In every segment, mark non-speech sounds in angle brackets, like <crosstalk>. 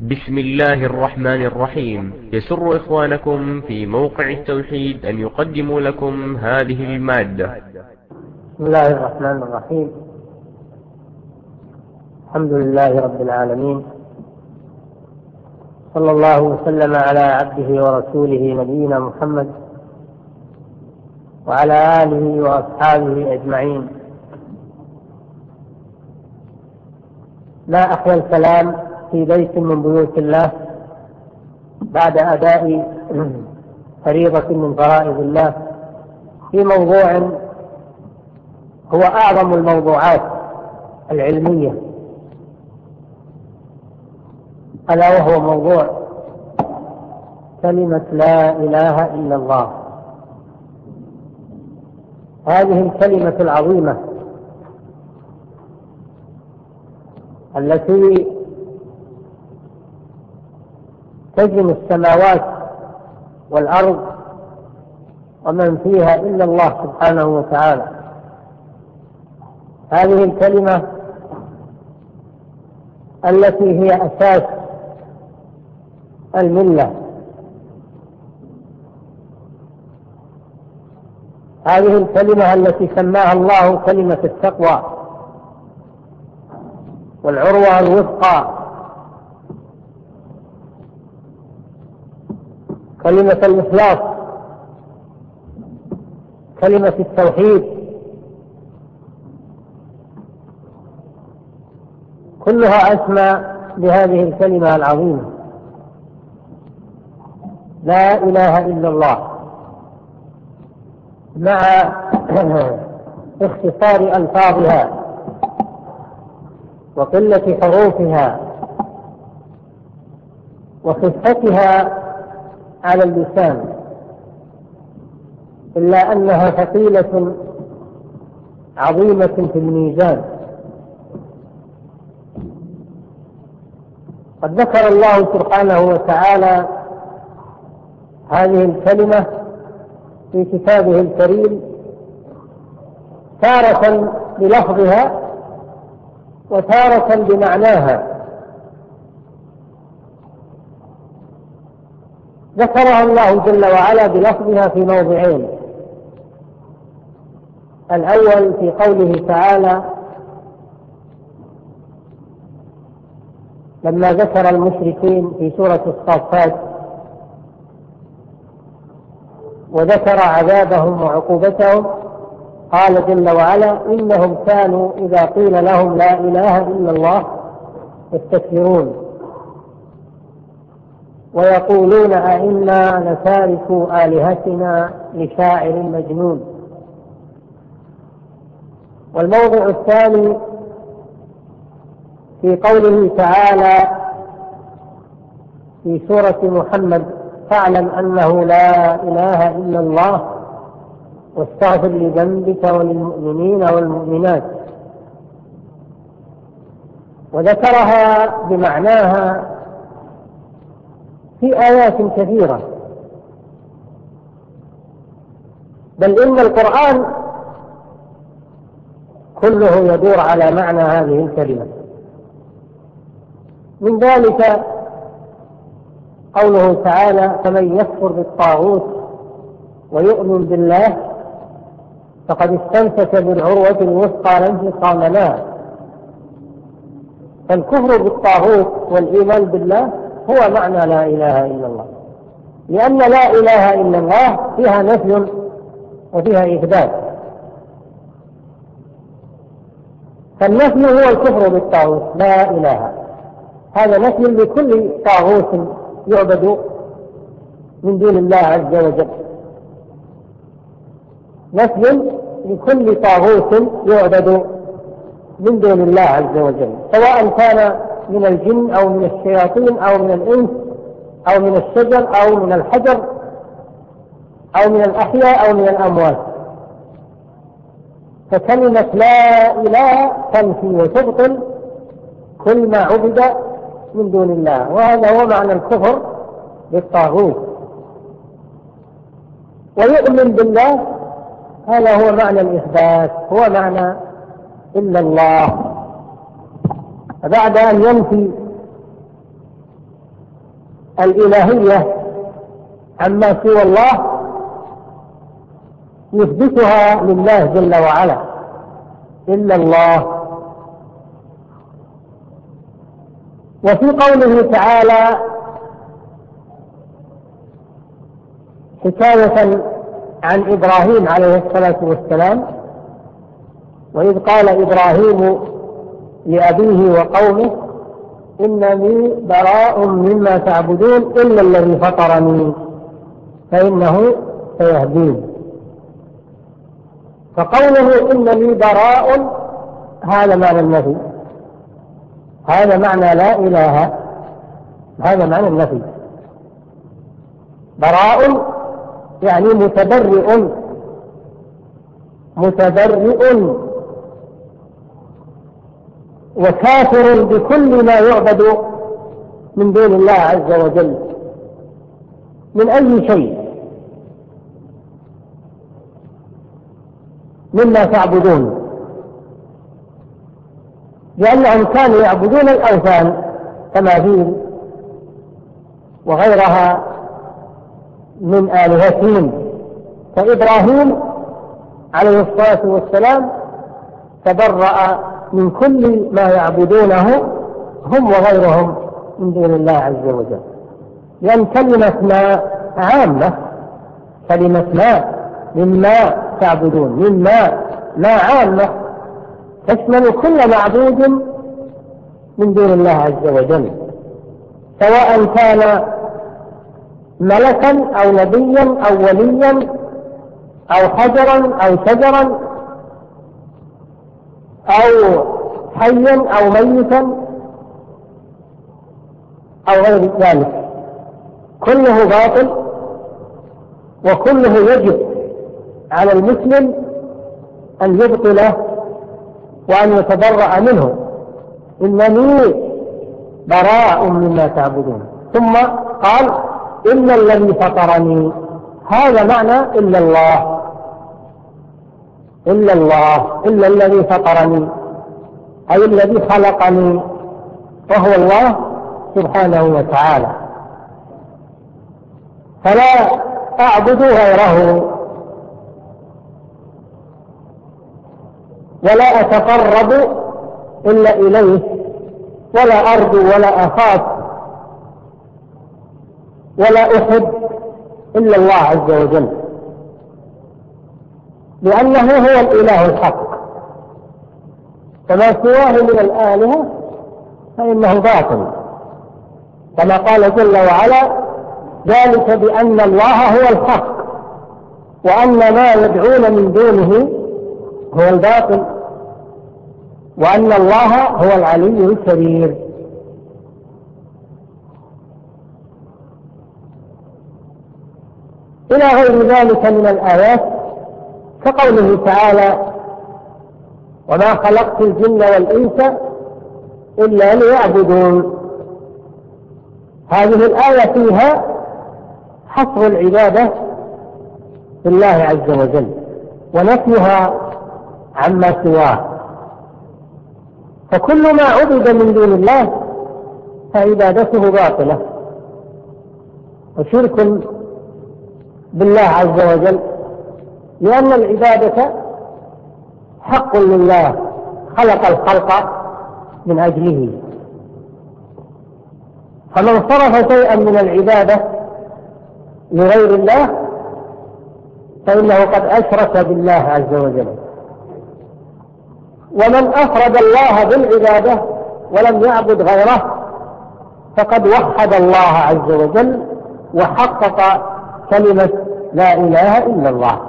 بسم الله الرحمن الرحيم. يسر إخوانكم في موقع التوحيد أن يقدموا لكم هذه المادة. بسم الله الرحمن الرحيم. الحمد لله رب العالمين. صلى الله وسلم على عبده ورسوله نبينا محمد وعلى آله وأصحابه أجمعين. لا أحوى الكلام في بيت من بيوت الله بعد أداء فريضة من فرائض الله. في موضوع هو أعظم الموضوعات العلمية. ألا وهو موضوع كلمة لا إله إلا الله. هذه الكلمة العظيمة التي تجرم السماوات والأرض ومن فيها إلا الله سبحانه وتعالى. هذه الكلمة التي هي أساس الملة. هذه الكلمة التي سماها الله كلمة التقوى والعروة الوثقى. كلمة الإخلاص كلمة التوحيد. كلها أسمى بهذه الكلمة العظيمة. لا إله إلا الله. مع <clears throat> اختصار ألفاظها وقلة حروفها وخفتها على اللسان. إلا أنها ثقيلة عظيمة في الميزان. قد ذكر الله سبحانه وتعالى هذه الكلمة في كتابه الكريم تارة بلفظها وتارة بمعناها ذكرها الله جل وعلا بلفظها في موضعين. الأول في قوله تعالى لما ذكر المشركين في سورة الصافات وذكر عذابهم وعقوبتهم قال جل وعلا إنهم كانوا إذا قيل لهم لا إله إلا الله يستكبرون. ويقولون أئنا لتاركوا آلهتنا لشاعر مجنون. والموضع الثاني في قوله تعالى في سورة محمد فاعلم أنه لا إله إلا الله واستغفر لذنبك وللمؤمنين والمؤمنات. وذكرها بمعناها في آيات كثيرة. بل إن القرآن كله يدور على معنى هذه الكلمة. من ذلك قوله تعالى فمن يكفر بالطاغوت ويؤمن بالله فقد استمسك بالعروة الوثقى لا انفصام لها فالكفر بالطاغوت والإيمان بالله هو معنى لا إله إلا الله. لأن لا إله إلا الله فيها نفي وفيها إثبات. فالنفي هو الكفر بالطاغوت لا إله. هذا نفي لكل طاغوت يعبد من دون الله عز وجل. نفي لكل طاغوت يعبد من دون الله عز وجل. سواء كان من الجن أو من الشياطين أو من الإنس أو من الشجر أو من الحجر أو من الأحياء أو من الأموات. فكلمة لا إله تنفي وتبطل كل ما عبد من دون الله. وهذا هو معنى الكفر بالطاغوت. ويؤمن بالله هذا هو معنى الإثبات هو معنى إلا الله. بعد أن ينفي الإلهية عما سوى الله يثبتها لله جل وعلا. إلا الله. وفي قوله تعالى حكاية عن إبراهيم عليه الصلاة والسلام وإذ قال إبراهيم لأبيه وقومه إنني براء مما تعبدون إلا الذي فطرني فإنه سيهدين. فقوله إنني براء هذا معنى النفي. هذا معنى لا إله هذا معنى النفي. براء يعني متبرئ متبرئ. وكافر بكل ما يعبد من دون الله عز وجل. من أي شيء؟ مما تعبدون. لأنهم كانوا يعبدون الأوثان تماثيل وغيرها من آلهتهم. فإبراهيم عليه الصلاة والسلام تبرأ من كل ما يعبدونه هم وغيرهم من دون الله عز وجل. لأن كلمة ما عامة كلمة ما مما تعبدون مما ما عامة تشمل كل معبود من دون الله عز وجل. سواء كان ملكا أو نبيا أو وليا أو حجرا أو شجرا أو حيا أو ميتا أو غير ذلك. كله باطل وكله يجب على المسلم أن يبطله وأن يتبرأ منه. إنني براء مما تعبدون. ثم قال إلا الذي فطرني هذا معنى إلا الله. إلا الله إلا الذي فطرني أي الذي خلقني وهو الله سبحانه وتعالى. فلا أعبد غيره ولا أتقرب إلا إليه ولا أرجو ولا أخاف ولا أحب إلا الله عز وجل. لأنه هو الإله الحق. فما سواه من الآلهة فإنه باطل. كما قال جل وعلا ذلك بأن الله هو الحق وأن ما يدعون من دونه هو الباطل وأن الله هو العلي الكبير. إلى غير ذلك من الآيات كقوله تعالى وما خلقت الجن والإنس إلا ليعبدون. هذه الآية فيها حصر العبادة في الله عز وجل ونفيها عما سواه. فكل ما عبد من دون الله فعبادته باطلة. وشرك بالله عز وجل لأن العبادة حق لله خلق الخلق من أجله. فمن صرف شيئا من العبادة لغير الله فإنه قد أشرك بالله عز وجل. ومن أفرد الله بالعبادة ولم يعبد غيره فقد وحد الله عز وجل وحقق كلمة لا إله إلا الله.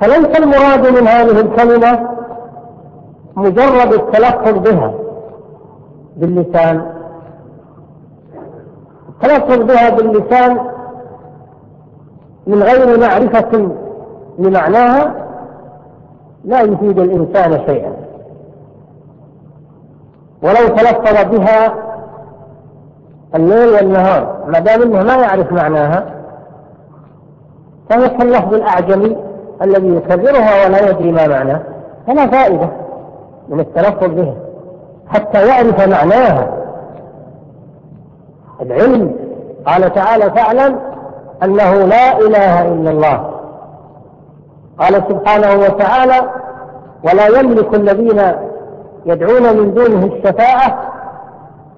فليس المراد من هذه الكلمة مجرد التلفظ بها باللسان. التلفظ بها باللسان من غير معرفة لمعناها لا يفيد الإنسان شيئا. ولو تلفظ بها الليل والنهار ما دام إنه ما يعرف معناها فمثل اللفظ الأعجمي. الذي يكررها ولا يدري ما معناه. فلا فائدة من التلفظ بها حتى يعرف معناها. العلم قال تعالى فاعلم أنه لا إله إلا الله. قال سبحانه وتعالى ولا يملك الذين يدعون من دونه الشفاعة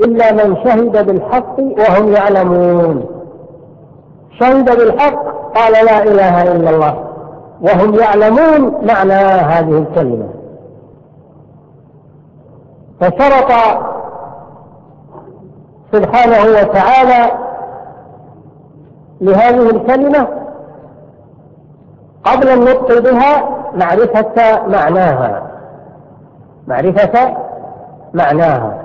إلا من شهد بالحق وهم يعلمون. شهد بالحق قال لا إله إلا الله. وهم يعلمون معنى هذه الكلمة. فشرط سبحانه وتعالى لهذه الكلمة قبل النطق بها معرفة معناها. معرفة معناها.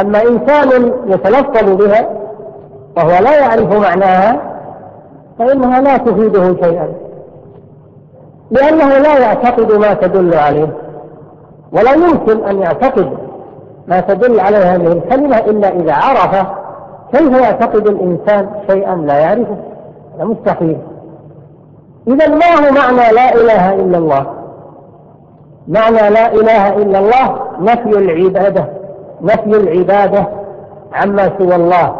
أما إنسان يتلفظ بها وهو لا يعرف معناها فإنها لا تفيده شيئا. لأنه لا يعتقد ما تدل عليه ولا يمكن أن يعتقد ما تدل عليه هذه الكلمة إلا إذا عرف كيف يعتقد الإنسان شيئا لا يعرفه. هذا مستحيل. إذا ما هو معنى لا إله إلا الله؟ معنى لا إله إلا الله نفي العبادة نفي العبادة عما سوى الله.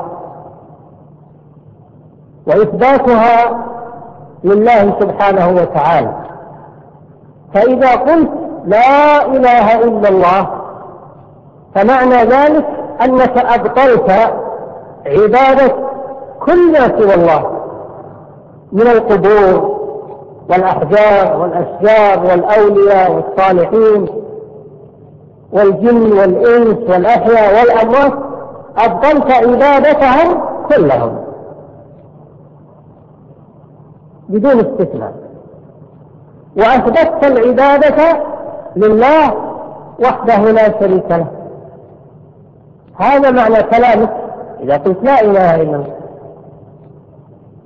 وإثباتها لله سبحانه وتعالى. فإذا قلت لا إله إلا الله فمعنى ذلك أنك أبطلت عبادة كل ما سوى الله من القبور والأحجار والأشجار والأولياء والصالحين والجن والإنس والأحياء والأموات أبطلت عبادتهم كلهم بدون استثناء. وأثبتت العبادة لله وحده لا شريك له. هذا معنى كلامك. إذا قلت لا إله إلا الله.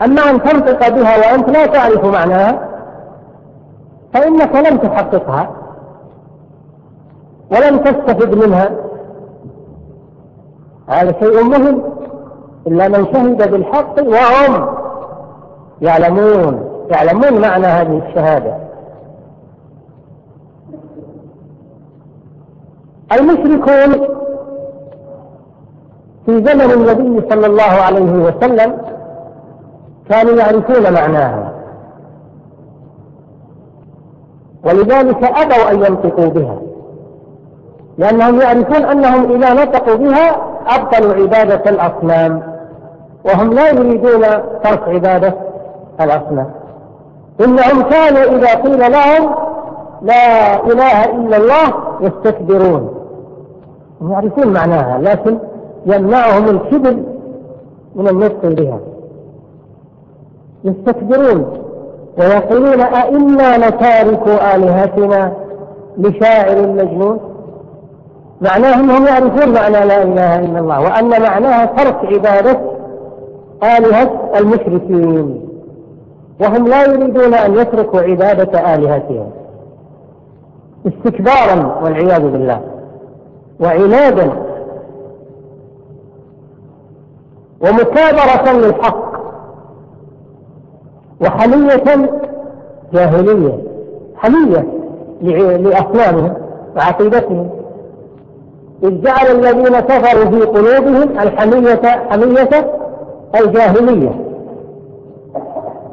أما أن تنطق بها وأنت لا تعرف معناها فإنك لم تحققها ولم تستفد منها. هذا شيء مهم. إلا من شهد بالحق وهم يعلمون. يعلمون معنى هذه الشهادة. المشركون في زمن النبي صلى الله عليه وسلم كانوا يعرفون معناها. ولذلك أبوا أن ينطقوا بها. لأنهم يعرفون أنهم إذا نطقوا بها أبطلوا عبادة الأصنام وهم لا يريدون ترك عبادة الأصنام. إنهم كانوا إذا قيل لهم لا إله إلا الله يستكبرون. يعرفون معناها لكن يمنعهم الكبر من النطق بها. يستكبرون ويقولون أئنا لتاركوا آلهتنا لشاعر مجنون؟ معناه انهم يعرفون معنى لا إله إلا الله وأن معناها ترك عبادة آلهة المشركين. وهم لا يريدون أن يتركوا عبادة آلهتهم. استكبارا والعياذ بالله. وعنادا ومكابرة للحق. وحمية جاهلية. حمية لأسلامهم وعقيدتهم. إذ جعل الذين كفروا في قلوبهم الحمية حمية الجاهلية.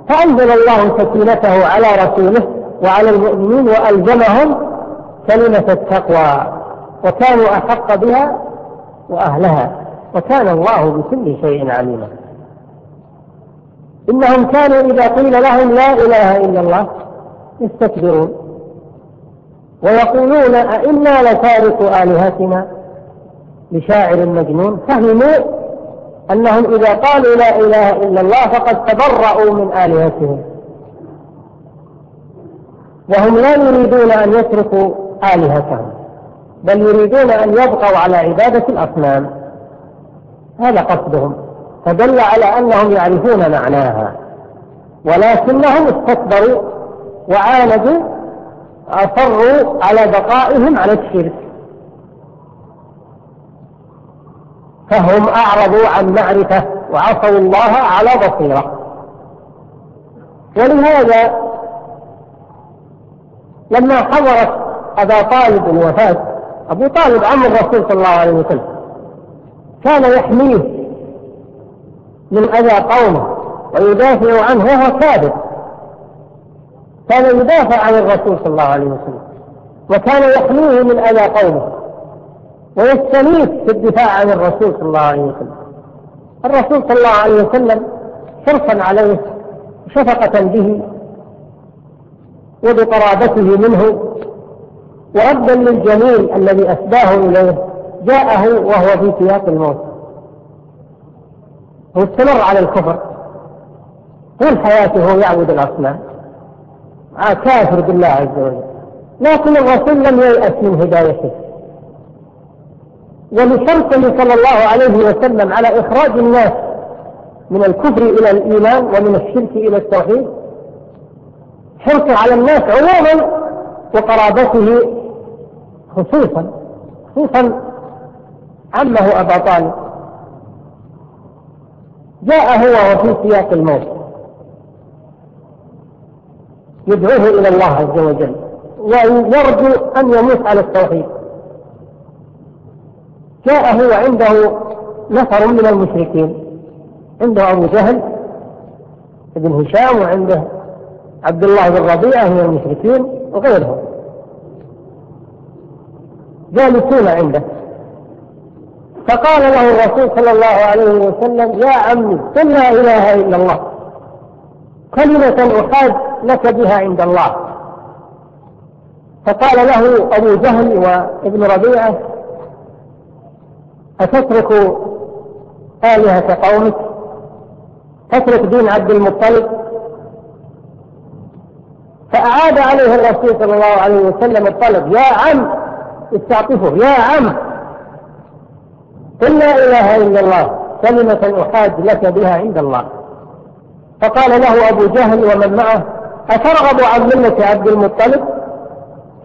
فأنزل الله سكينته على رسوله وعلى المؤمنين وألزمهم كلمة التقوى. وكانوا أحق بها وأهلها وكان الله بكل شيء عليما. إنهم كانوا إذا قيل لهم لا إله إلا الله يستكبرون ويقولون أئنا لتارك آلهتنا لشاعر مجنون. فهموا أنهم إذا قالوا لا إله إلا الله فقد تبرأوا من آلهتهم. وهم لا يريدون أن يتركوا آلهتهم. بل يريدون أن يبقوا على عبادة الأصنام. هذا قصدهم. فدل على أنهم يعرفون معناها. ولكنهم استكبروا وعاندوا أصروا على بقائهم على الشرك. فهم أعرضوا عن معرفة وعصوا الله على بصيرة. ولهذا لما حضرت أبا طالب الوفاة أبو طالب عم الرسول صلى الله عليه وسلم كان يحميه من أذى قومه ويدافع عنه وهو كافر كان يدافع عن الرسول صلى الله عليه وسلم وكان يحميه من أذى قومه ويستميت في الدفاع عن الرسول صلى الله عليه وسلم. الرسول صلى الله عليه وسلم حرصا عليه شفقة به وبقرابته منه وردا للجميل الذي أسداه إليه جاءه وهو في سياق الموت. واستمر على الكفر. طول حياته هو يعبد الأصنام. آه، كافر بالله عز وجل. لكن الرسول لم ييأس من هدايته. ولشرطه صلى الله عليه وسلم على إخراج الناس من الكفر إلى الإيمان ومن الشرك إلى التوحيد حرصه على الناس عموما وقرابته خصوصا خصوصا عمه أبا طالب. جاء هو وفي سياق الموت. يدعوه إلى الله عز وجل. ويرجو أن يموت على التوحيد. جاء هو عنده نفر من المشركين. عنده أبو جهل ابن هشام وعنده عبد الله بن ربيعة من المشركين وغيرهم. جالسون عنده. فقال له الرسول صلى الله عليه وسلم يا عمي قل لا إله إلا الله. كلمة أحاد لك بها عند الله. فقال له أبو جهل وابن ربيعة أتترك آلهة قومك؟ تترك دين عبد المطلب؟ فأعاد عليه الرسول صلى الله عليه وسلم الطلب يا عم استعطفه يا عم. قل لا إله إلا الله. كلمة أحاج لك بها عند الله. فقال له أبو جهل ومن معه أترغب عن ملة عبد المطلب؟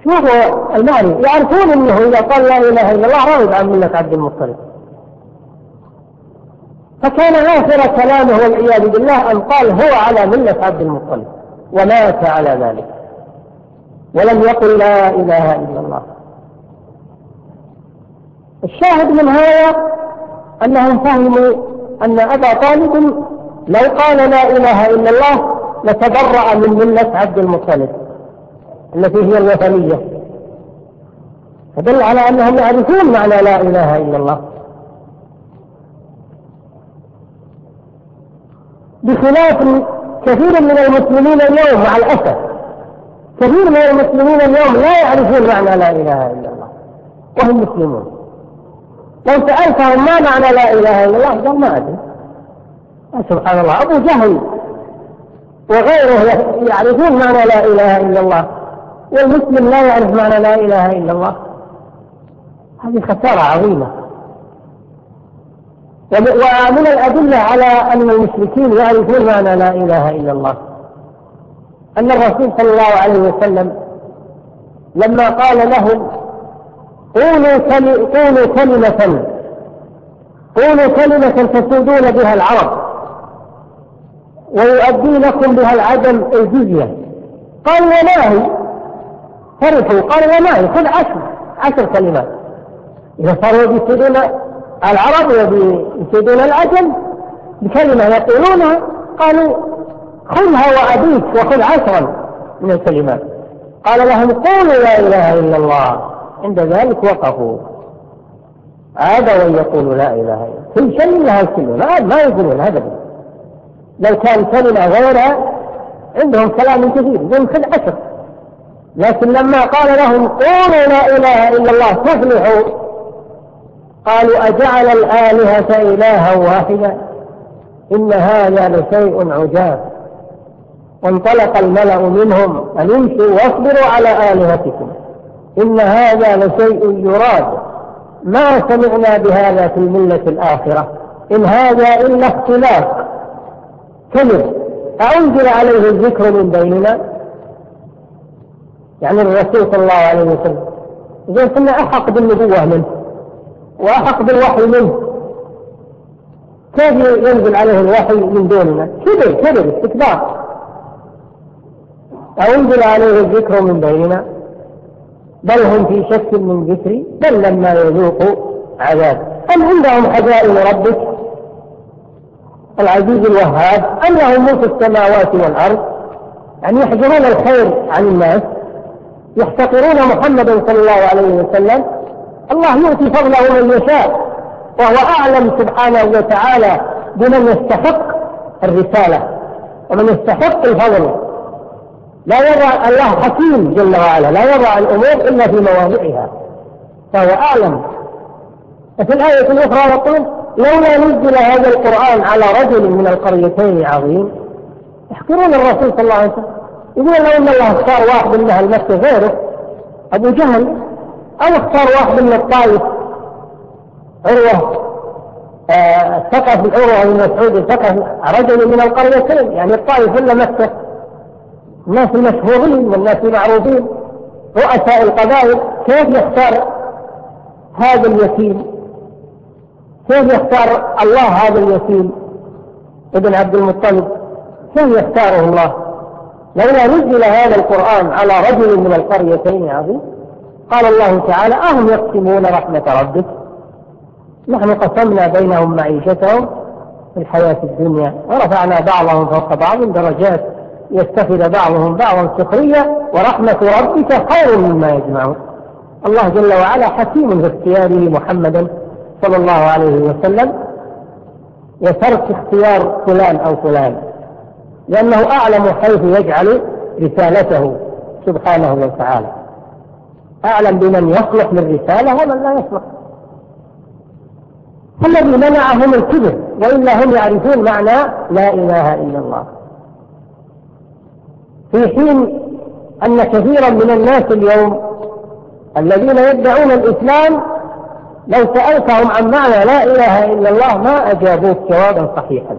شوفوا المعني. يعرفون أنه إذا قال لا إله إلا الله رغب عن ملة عبد المطلب. فكان آخر كلامه والعياذ بالله أن قال هو على ملة عبد المطلب ومات على ذلك. ولم يقل لا إله إلا الله. الشاهد من هذا أنهم فهموا أن أبا طالب لو قال لا إله إلا الله لتبرأ من ملة عبد المطلب التي هي الوثنية. فدل على أنهم يعرفون معنى لا إله إلا الله. بخلاف كثير من المسلمين اليوم مع الأسف كثير من المسلمين اليوم لا يعرفون معنى لا إله إلا الله وهم مسلمون. لو سألتهم ما معنى لا إله إلا الله قال ما أدري. سبحان الله أبو جهل وغيره يعرفون معنى لا إله إلا الله والمسلم لا يعرف معنى لا إله إلا الله. هذه خسارة عظيمة. ومن الأدلة على أن المشركين يعرفون معنى لا إله إلا الله. أن الرسول صلى الله عليه وسلم لما قال لهم قولوا قولوا كلمة قولوا كلمة تسودون بها العرب. ويؤدي لكم بها العدم الجزية. قال وما فرحوا قال وما هي خذ عشر عشر كلمات. إذا صاروا يسودون العرب ويسودون العدل بكلمة يقولونها قالوا خذها وأبيك وخذ عشرا من الكلمات. قال لهم قولوا لا إله إلا الله. عند ذلك وقفوا. عاد يقولوا لا إله إلا كل شيء لها الكلمة ما ما يقولون أبدا لو كان كلمة غيرها عندهم كلام كثير يمكن عشر لكن لما قال لهم قولوا لا إله إلا الله تفلحوا قالوا أجعل الآلهة إلها واحدا؟ إن هذا لشيء عجاب. وانطلق الملأ منهم أن امشوا واصبروا على آلهتكم. إن هذا لشيء يراد. ما سمعنا بهذا في الملة الآخرة. إن هذا إلا اختلاف. كبر أعنزل عليه الذكر من بيننا؟ يعني الرسول صلى الله عليه وسلم. إذن كنا أحق بالنبوة منه. وأحق بالوحي منه. كيف ينزل عليه الوحي من دوننا؟ كبر كبر استكبار. أعنزل عليه الذكر من بيننا؟ بل هم في شك من ذكري بل لما يذوقوا عذاب. أم عندهم خزائن ربك؟ العزيز الوهاب أم لهم ملك السماوات والأرض؟ يعني يحجرون الخير عن الناس يحتقرون محمدا صلى الله عليه وسلم. الله يؤتي فضله من يشاء وهو أعلم سبحانه وتعالى بمن يستحق الرسالة ومن يستحق الفضل. لا يرى الله حكيم جل وعلا لا يرى الأمور إلا في مواضعها. فهو أعلم. وفي الآية الأخرى يقول لولا نزل هذا القرآن على رجل من القريتين عظيم يحكرون الرسول صلى الله عليه وسلم. يقول لو أن الله اختار واحد من أهل مكة غيره أبو جهل أو اختار واحد من الطائف عروة ثقف آه عروة بن مسعود ثقف رجل من القريتين يعني الطائف إلا مكة. الناس المشهورين والناس المعروفين رؤساء القبائل كيف يختار هذا اليتيم؟ كيف يختار الله هذا اليتيم؟ ابن عبد المطلب كيف يختاره الله؟ لولا نزل هذا القرآن على رجل من القريتين عظيم قال الله تعالى أهم يقسمون رحمة ربك؟ نحن قسمنا بينهم معيشتهم في الحياة الدنيا ورفعنا بعضهم فوق بعض درجات. يتخذ بعضهم بعضا سخرية ورحمة ربك خير مما يجمعون. الله جل وعلا حكيم في اختياره محمدا صلى الله عليه وسلم وترك اختيار فلان أو فلان لأنه أعلم حيث يجعل رسالته سبحانه وتعالى. أعلم بمن يصلح للرسالة ومن لا يصلح الذي منعهم الكبر وإلا هم يعرفون معنى لا إله إلا الله. في حين أن كثيرا من الناس اليوم الذين يدعون الإسلام لو سألتهم عن معنى لا إله إلا الله ما أجابوك جوابا صحيحا.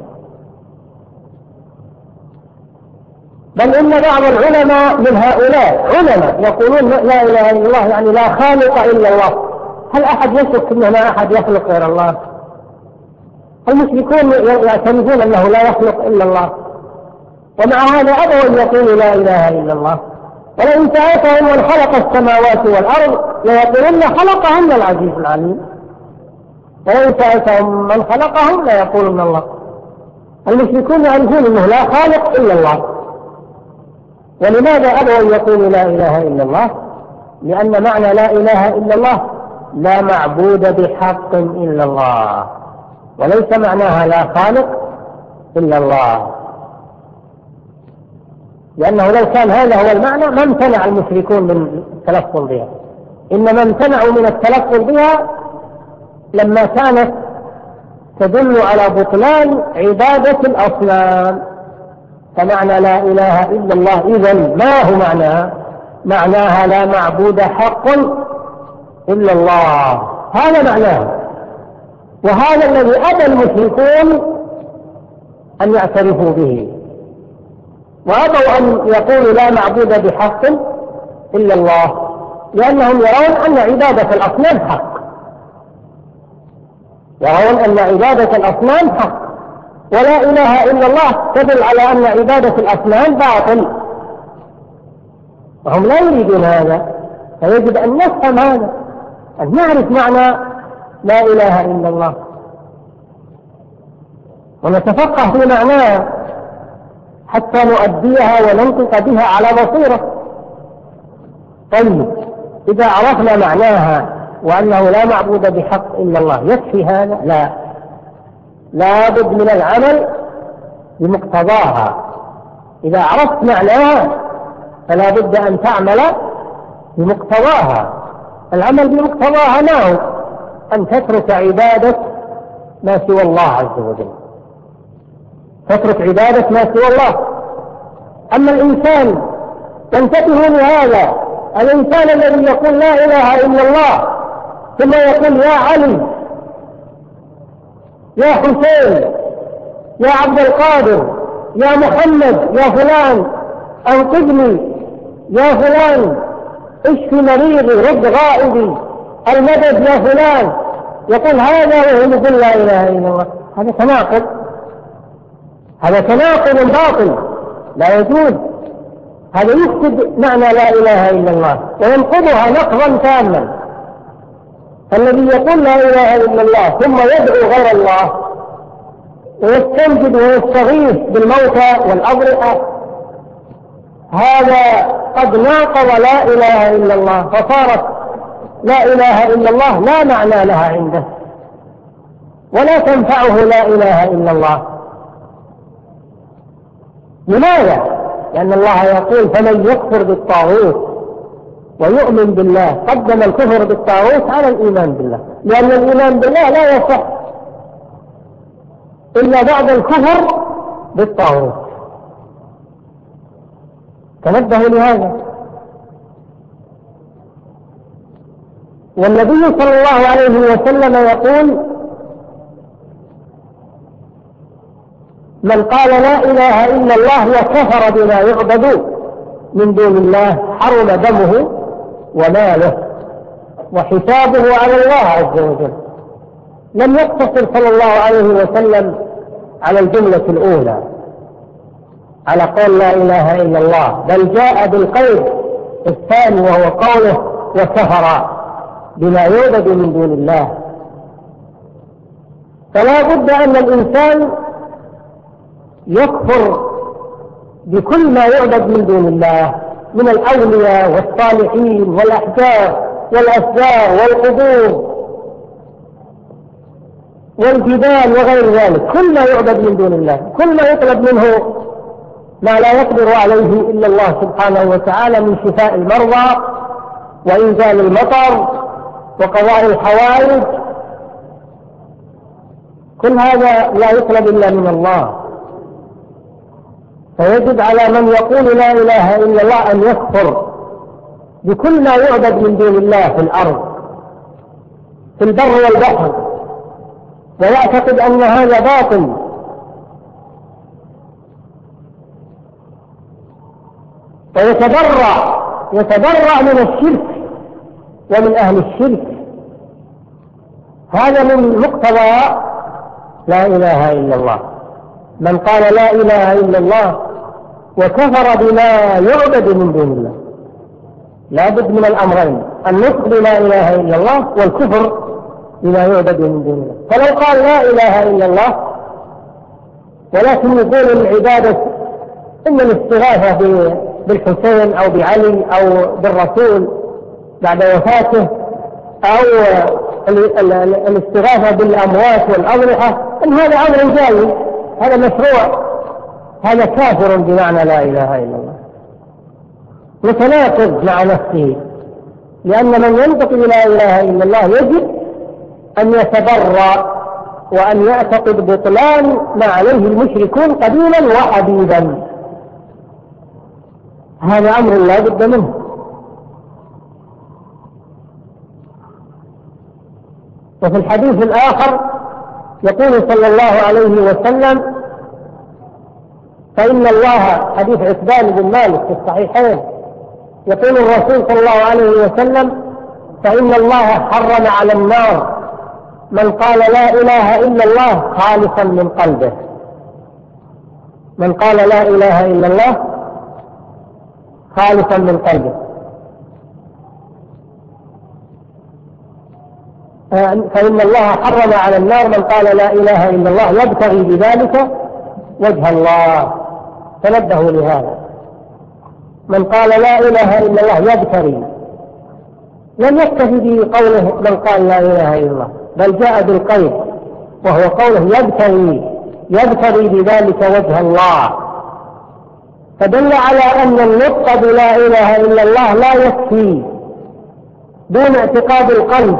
بل إن بعض العلماء من هؤلاء علماء يقولون لا إله إلا الله يعني لا خالق إلا الله. هل أحد يشك أن ما أحد يخلق غير الله؟ المشركون يعتمدون أنه لا يخلق إلا الله. ومع هذا أبوا أن يقولوا لا إله إلا الله. ولئن سألتهم من خلق السماوات والأرض ليقولن خلقهن العزيز العليم. ولئن سألتهم من خلقهم ليقولن الله. المشركون يعرفون أنه لا خالق إلا الله. ولماذا أبوا أن يقولوا لا إله إلا الله؟ لأن معنى لا إله إلا الله لا معبود بحق إلا الله. وليس معناها لا خالق إلا الله. لأنه لو كان هذا هو المعنى ما امتنع المشركون من التلفظ بها. إنما امتنعوا من التلفظ بها لما كانت تدل على بطلان عبادة الأصنام. فمعنى لا إله إلا الله إذا ما هو معناها معناها لا معبود حق إلا الله. هذا معناه. وهذا الذي أبى المشركون أن يعترفوا به. وأبوا أن يقولوا لا معبود بحق إلا الله لأنهم يرون أن عبادة الأصنام حق. يرون أن عبادة الأصنام حق. ولا إله إلا الله تدل على أن عبادة الأصنام باطل. وهم لا يريدون هذا فيجب أن نفهم هذا أن نعرف معنى لا إله إلا الله. ونتفقه في معناه. حتى نؤديها وننطق بها على بصيرة. طيب إذا عرفنا معناها وأنه لا معبود بحق إلا الله يكفي هذا؟ لا. لابد من العمل بمقتضاها. إذا عرفت معناها فلا بد أن تعمل بمقتضاها. العمل بمقتضاها ما هو؟ أن تترك عبادة ما سوى الله عز وجل. تترك عبادة ما سوى الله. أما الإنسان تنتبه لهذا الإنسان الذي يقول لا إله إلا الله ثم يقول يا علي يا حسين يا عبد القادر يا محمد يا فلان أنقذني يا فلان اشف مريضي رد غائبي المدد يا فلان. يقول هذا وهو يقول لا إله إلا الله. هذا تناقض. هذا تناقض باطل. لا يجوز. هذا يفسد معنى لا إله إلا الله. وينقضها نقضا تاما. الذي يقول لا إله إلا الله ثم يدعو غير الله. ويستنجد ويستغيث بالموتى والأضرحة. هذا قد ناقض لا إله إلا الله. فصارت لا إله إلا الله لا معنى لها عنده. ولا تنفعه لا إله إلا الله. لماذا؟ لأن الله يقول فمن يكفر بالطاغوت ويؤمن بالله قدم الكفر بالطاغوت على الإيمان بالله. لأن الإيمان بالله لا يصح إلا بعد الكفر بالطاغوت. تنبهوا لهذا. والنبي صلى الله عليه وسلم يقول من قال لا إله إلا الله وكفر بما يعبد من دون الله حرم دمه وماله وحسابه على الله عز وجل. لم يقتصر صلى الله عليه وسلم على الجملة الأولى على قول لا إله إلا الله بل جاء بالقول الثاني وهو قوله وكفر بما يعبد من دون الله. فلا بد أن الإنسان يكفر بكل ما يعبد من دون الله من الأولياء والصالحين والأحجار والأسجار والقبور والجبال وغير ذلك. كل ما يعبد من دون الله كل ما يطلب منه ما لا يقدر عليه إلا الله سبحانه وتعالى من شفاء المرضى وإنزال المطر وقضاء الحوائج. كل هذا لا يطلب إلا من الله. فيجب على من يقول لا إله إلا الله أن يكفر بكل ما يعبد من دون الله في الأرض في البر والبحر. ويعتقد أن هذا باطل. ويتبرع يتبرع من الشرك ومن أهل الشرك. هذا من مقتضى لا إله إلا الله. من قال لا إله إلا الله وكفر بما يعبد من دون الله. لابد من الأمرين. النطق بلا إله إلا الله والكفر بما يعبد من دون الله. فلو قال لا إله إلا الله ولكن يقول العبادة إن الاستغاثة بالحسين أو بعلي أو بالرسول بعد وفاته أو الاستغاثة بالأموات والأضرحة إن هذا أمر جاي هذا مشروع. هذا كافر بمعنى لا إله إلا الله. متناقض مع نفسه لأن من ينطق بلا إله إلا الله يجب أن يتبرى وأن يعتقد بطلان ما عليه المشركون قديما وحديدا هذا أمر لا بد منه. وفي الحديث الآخر يقول صلى الله عليه وسلم فإن الله حديث عثمان بن مالك في الصحيحين. يقول الرسول صلى الله عليه وسلم فإن الله حرم على النار. من قال لا إله إلا الله خالصا من قلبه. من قال لا إله إلا الله خالصا من قلبه. فإن الله حرم على النار. من قال لا إله إلا الله يبتغي بذلك وجه الله. تنبهوا لهذا. من قال لا إله إلا الله يبتري لم يكتفي به قوله من قال لا إله إلا الله بل جاء بالقيد وهو قوله يبتغي يبتغي بذلك وجه الله. فدل على أن النطق بلا إله إلا الله لا يكفي. دون اعتقاد القلب.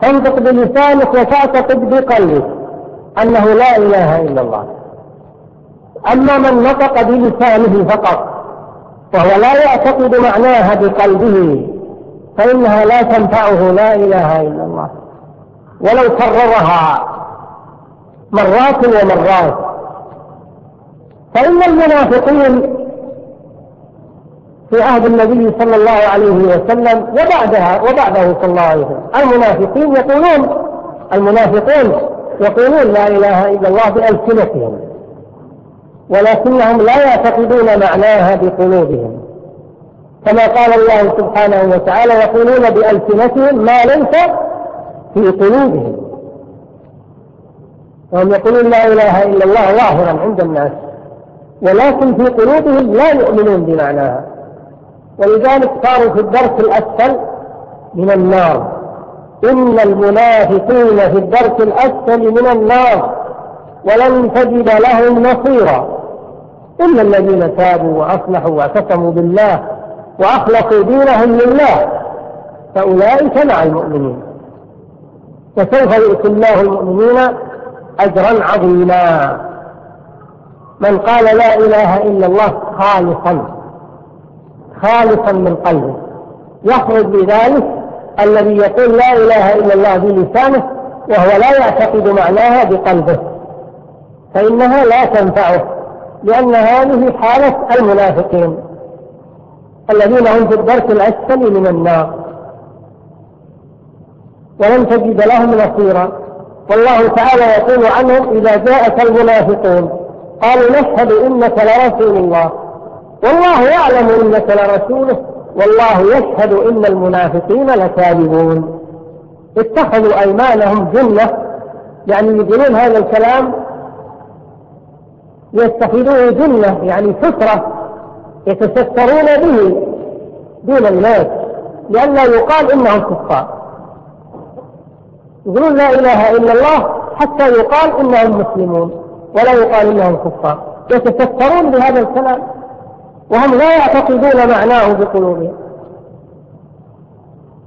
تنطق بلسانك وتعتقد بقلبك أنه لا إله إلا الله. أما من نطق بلسانه فقط وهو لا يعتقد معناها بقلبه فإنها لا تنفعه لا إله إلا الله. ولو كررها مرات ومرات. فإن المنافقين في عهد النبي صلى الله عليه وسلم وبعدها وبعده صلى الله عليه وسلم. المنافقين يقولون المنافقون يقولون لا إله إلا الله بألسنتهم. ولكنهم لا يعتقدون معناها بقلوبهم. كما قال الله سبحانه وتعالى يقولون بألسنتهم ما ليس في قلوبهم. وهم يقولون لا إله إلا الله ظاهرا عند الناس. ولكن في قلوبهم لا يؤمنون بمعناها. ولذلك صاروا في الدرس الأسفل من النار. إن المنافقين في الدرس الأسفل من النار. ولن تجد لهم نصيرا. إلا الذين تابوا وأصلحوا واعتصموا بالله وأخلصوا دينهم لله فأولئك مع المؤمنين وسوف يؤتي الله المؤمنين أجرا عظيما من قال لا إله إلا الله خالصا خالصا من قلبه يخرج بذلك الذي يقول لا إله إلا الله بلسانه وهو لا يعتقد معناها بقلبه فإنها لا تنفعه لأن هذه حالة المنافقين الذين هم في الدرك الأسفل من النار. ولن تجد لهم نصيرا. والله تعالى يقول عنهم إذا جاءك المنافقون قالوا نشهد إنك لرسول الله. والله يعلم إنك لرسوله. والله يشهد إن المنافقين لكاذبون. اتخذوا أيمانهم جنة. يعني يقولون هذا الكلام يتخذوه جنة يعني فطرة يتسترون به دون الناس لئلا يقال إنهم كفار. يقولون لا إله إلا الله حتى يقال إنهم مسلمون ولا يقال إنهم كفار. يتسترون بهذا الكلام وهم لا يعتقدون معناه بقلوبهم.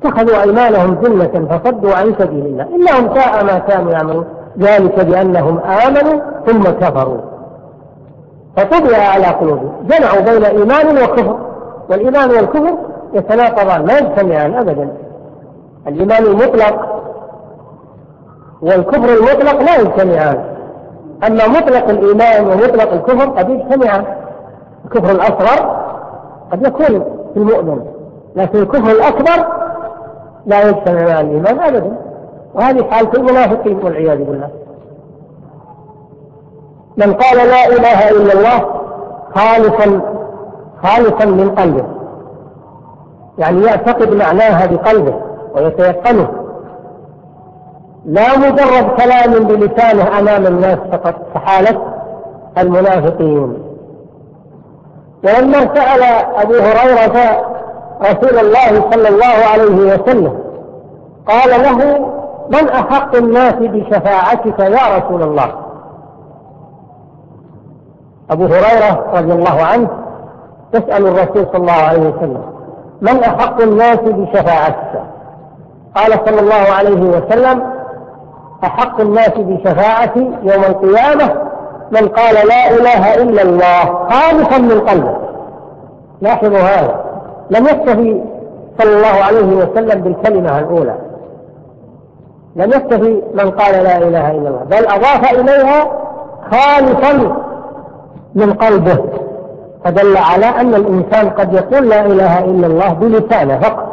اتخذوا أيمانهم جنة فصدوا عن سبيل الله. إنهم ساء ما كانوا يعملون. ذلك بأنهم آمنوا ثم كفروا. فطبع على قلوبهم. جمعوا بين إيمان وكفر. والإيمان والكفر يتناقضان لا يجتمعان أبدا. الإيمان المطلق والكفر المطلق لا يجتمعان. أما مطلق الإيمان ومطلق الكفر قد يجتمعان. الكفر الأصغر قد يكون في المؤمن لكن الكفر الأكبر لا يجتمع مع الإيمان أبدا. وهذه حالة المنافقين والعياذ بالله. من قال لا إله إلا الله خالصا خالصا من قلبه. يعني يعتقد معناها بقلبه ويتيقنه. لا مجرد كلام بلسانه أمام الناس فقط كحالة المنافقين. ولما سأل أبو هريرة رسول الله صلى الله عليه وسلم قال له من أحق الناس بشفاعتك يا رسول الله؟ أبو هريرة رضي الله عنه يسأل الرسول صلى الله عليه وسلم من أحق الناس بشفاعتك؟ قال صلى الله عليه وسلم أحق الناس بشفاعتي يوم القيامة من قال لا إله إلا الله خالصا من قلبه. لاحظوا هذا. لم يكتفي صلى الله عليه وسلم بالكلمة الأولى لم يكتفي من قال لا إله إلا الله بل أضاف إليها خالصا من قلبه فدل على أن الإنسان قد يقول لا إله إلا الله بلسانه فقط.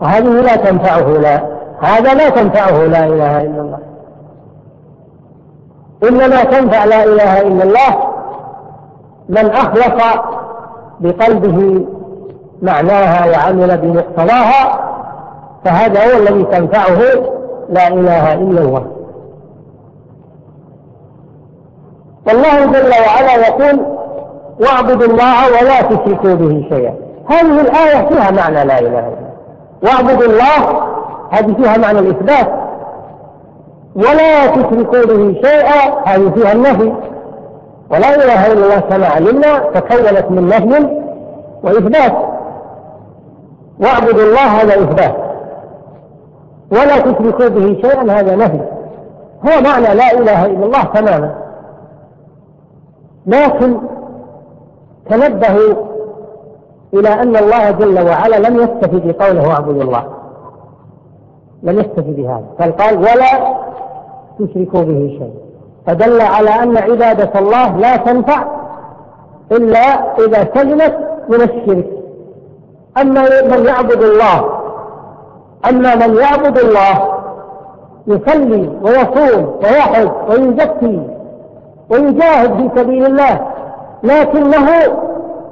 وهذه لا تنفعه لا هذا لا تنفعه لا إله إلا الله. إنما تنفع لا إله إلا الله من أخلص بقلبه معناها وعمل بمقتضاها فهذا هو الذي تنفعه لا إله إلا الله. والله جل وعلا يقول واعبدوا الله ولا تشركوا به شيئا. هذه الآية فيها معنى لا إله إلا واعبدوا الله هذه فيها معنى الإثبات. ولا تشركوا به شيئا هذه فيها النهي. ولا إله إلا الله كما علمنا تكونت من نهي وإثبات. واعبدوا الله هذا إثبات. ولا تشركوا به شيئا هذا نهي. هو معنى لا إله إلا الله تماما. لكن تنبهوا إلى أن الله جل وعلا لم يكتفي بقوله اعبدوا الله. لم يكتفي بهذا. بل قال ولا تشركوا به شيئا. فدل على أن عبادة الله لا تنفع إلا إذا سلمت من الشرك. أما من يعبد الله أما من يعبد الله يصلي ويصوم ويحج ويزكي ويجاهد في سبيل الله لكنه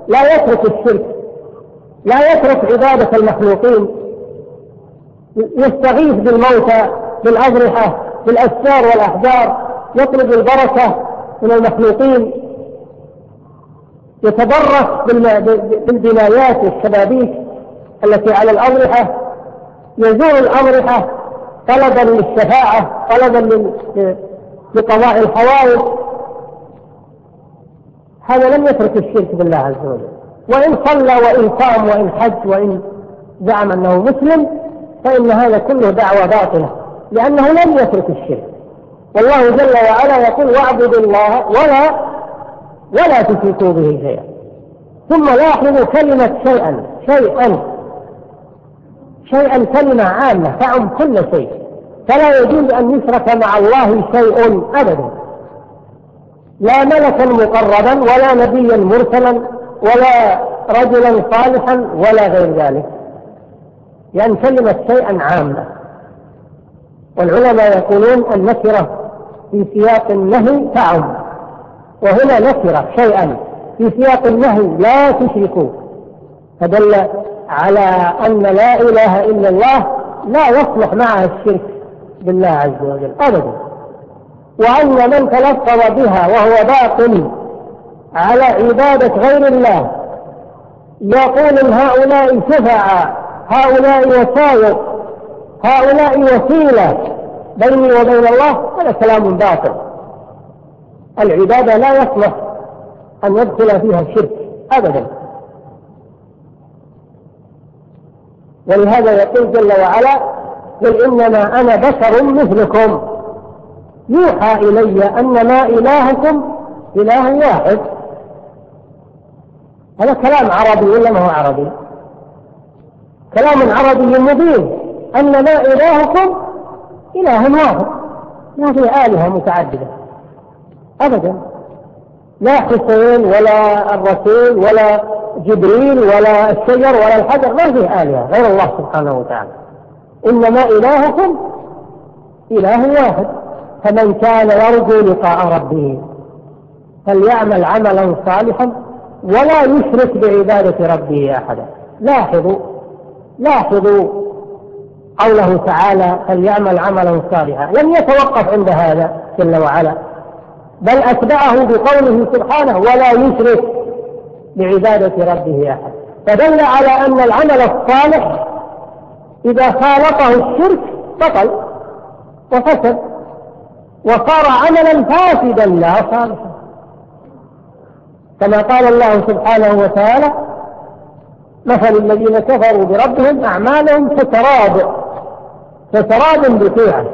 لا يترك الشرك لا يترك عبادة المخلوقين. يستغيث بالموتى بالأضرحة بالأسفار والأحجار يطلب البركة من المخلوقين. يتبرك بالبنايات والشبابيك التي على الأضرحة. يزور الأضرحة طلبا للشفاعة طلبا لقضاء الحوائج. هذا لم يترك الشرك بالله عز وجل. وإن صلى وإن قام وإن حج وإن زعم أنه مسلم فإن هذا كله دعوة باطلة لأنه لم يترك الشرك. والله جل وعلا يقول واعبدوا الله ولا ولا تشركوا به شيئا. ثم لاحظوا كلمة شيئا شيئا شيئا كلمة عامة تعم كل شيء. فلا يجوز أن يشرك مع الله شيء أبدا. لا ملكا مقربا ولا نبيا مرسلا ولا رجلا صالحا ولا غير ذلك. يعني لأن كلمة شيئا عامة والعلماء يقولون النكرة في سياق النهي تعم. وهنا نكرة شيئا في سياق النهي لا تشركوا. فدل على أن لا إله إلا الله لا يصلح معها الشرك بالله عز وجل. أبدا. وأن من تلفظ بها وهو باطل على عبادة غير الله. يقول هؤلاء شفعاء هؤلاء وسائط هؤلاء وسيلة. بيني وبين الله هذا كلام باطل. العبادة لا يصلح أن يدخل فيها الشرك أبدا. ولهذا يقول جل وعلا قل إنما أنا بشر مثلكم. يوحى إلي أنما إلهكم إله واحد. هذا كلام عربي ولا ما هو عربي؟ كلام عربي مبين أنما إلهكم إله واحد. ما في آلهة متعددة أبدا. لا حسين ولا الرسول ولا جبريل ولا الشجر ولا الحجر ما فيه آلهة غير الله سبحانه وتعالى. إنما إلهكم إله واحد. فمن كان يرجو لقاء ربه فليعمل عملا صالحا ولا يشرك بعبادة ربه أحدا. لاحظوا لاحظوا قوله تعالى فليعمل عملا صالحا. لم يتوقف عند هذا جل وعلا بل أتبعه بقوله سبحانه ولا يشرك بعبادة ربه أحد. فدل على أن العمل الصالح إذا خالطه الشرك بطل وفسد. وصار عملا فاسدا لا صالحا كما قال الله سبحانه وتعالى مثل الذين كفروا بربهم أعمالهم كسراب كسراب بطيعة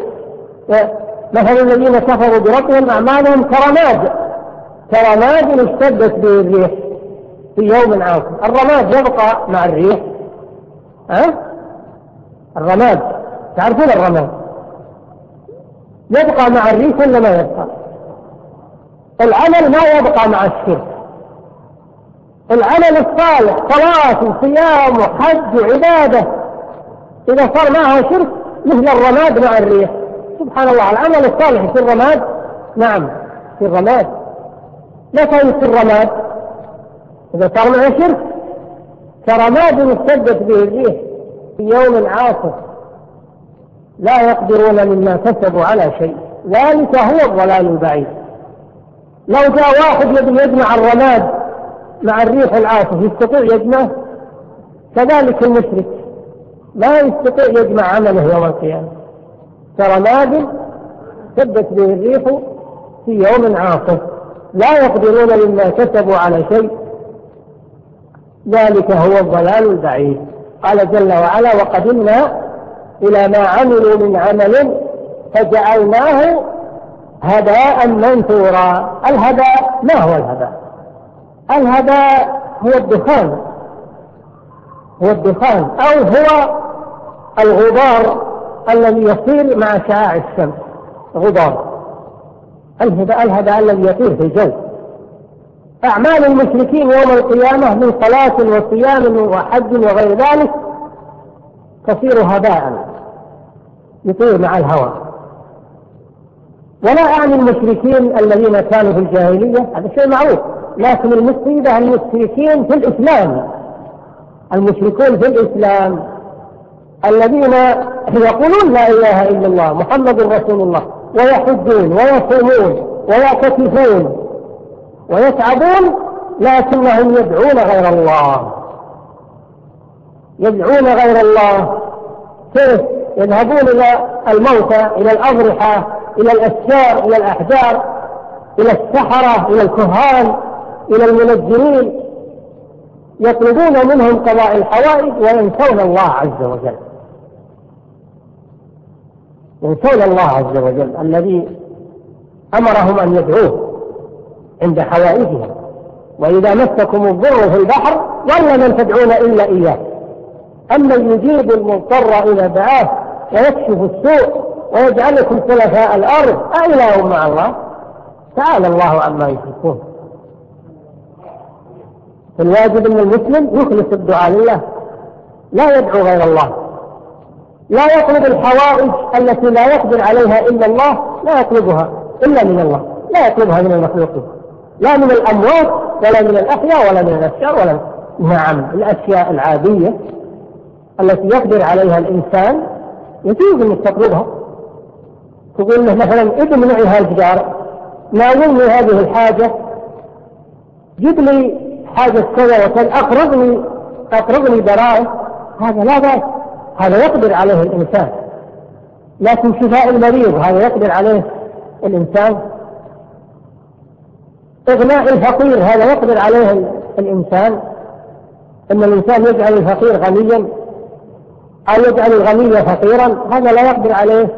مثل الذين كفروا بربهم أعمالهم كرماد. كرماد اشتدت به الريح في يوم عاصم. الرماد يبقى مع الريح. ها؟ أه؟ الرماد. تعرفون الرماد؟ يبقى مع الريح ولا ما يبقى؟ العمل ما يبقى مع الشرك. العمل الصالح صلاة وصيام وحج وعبادة. إذا صار معها شرك مثل الرماد مع الريح. سبحان الله العمل الصالح في الرماد؟ نعم في الرماد. متى في الرماد؟ إذا صار معها شرك كرماد مستدت به الريح في يوم عاصف. لا يقدرون مما كسبوا على شيء. ذلك هو الضلال البعيد. لو جاء واحد يجمع الرماد مع الريح العاصف يستطيع يجمعه؟ كذلك المشرك. لا يستطيع يجمع عمله يوم القيامة. كرماد ثبت به الريح في يوم عاصف. لا يقدرون مما كسبوا على شيء. ذلك هو الضلال البعيد. قال جل وعلا وقدمنا إلى ما عملوا من عمل فجعلناه هباء منثورا. الهباء ما هو الهباء؟ الهباء هو الدخان. هو الدخان. أو هو الغبار الذي يصير مع شعاع الشمس. غبار. الهباء الهباء الذي يطير في الجو. أعمال المشركين يوم القيامة من صلاة وصيام وحج وغير ذلك تصير هباء يطير مع الهوى. ولا أعني المشركين الذين كانوا في الجاهلية هذا شيء معروف. لكن المصيبة المشركين في الإسلام المشركون في الإسلام الذين يقولون لا إله إلا الله محمد رسول الله ويحجون ويصومون ويعتكفون ويتعبون لكنهم يدعون غير الله. يدعون غير الله. كيف؟ يذهبون إلى الموتى إلى الأضرحة إلى الأشجار إلى الأحجار إلى السحرة إلى الكهان إلى المنجمين يطلبون منهم قضاء الحوائج وينسون الله عز وجل. ينسون الله عز وجل الذي أمرهم أن يدعوه عند حوائجهم. وإذا مسكم الضر في البحر ولا من تدعون إلا إياه. أما يجيب المضطر إلى دعاه ويكشف السوء ويجعلكم خلفاء الأرض أإله مع الله. تعالى الله عما يشركون. الواجب أن المسلم يخلص الدعاء لله. لا يدعو غير الله. لا يطلب الحوائج التي لا يقدر عليها إلا الله لا يطلبها إلا من الله. لا يطلبها من المخلوقين لا من الأموات ولا من الأحياء ولا من الأشياء ولا نعم الأشياء العادية التي يقدر عليها الإنسان يجوز ان تطلبها تقول له مثلا ادمنعي هالجدار ناولني هذه الحاجة جيب لي حاجة كذا وكذا اقرضني اقرضني ضرائب هذا لا بأس هذا يقدر عليه الإنسان. لكن شفاء المريض هذا يقدر عليه الإنسان. إغناء الفقير هذا يقدر عليه الإنسان. إن الإنسان يجعل الفقير غنيا أن يجعل الغني فقيرا هذا لا يقدر عليه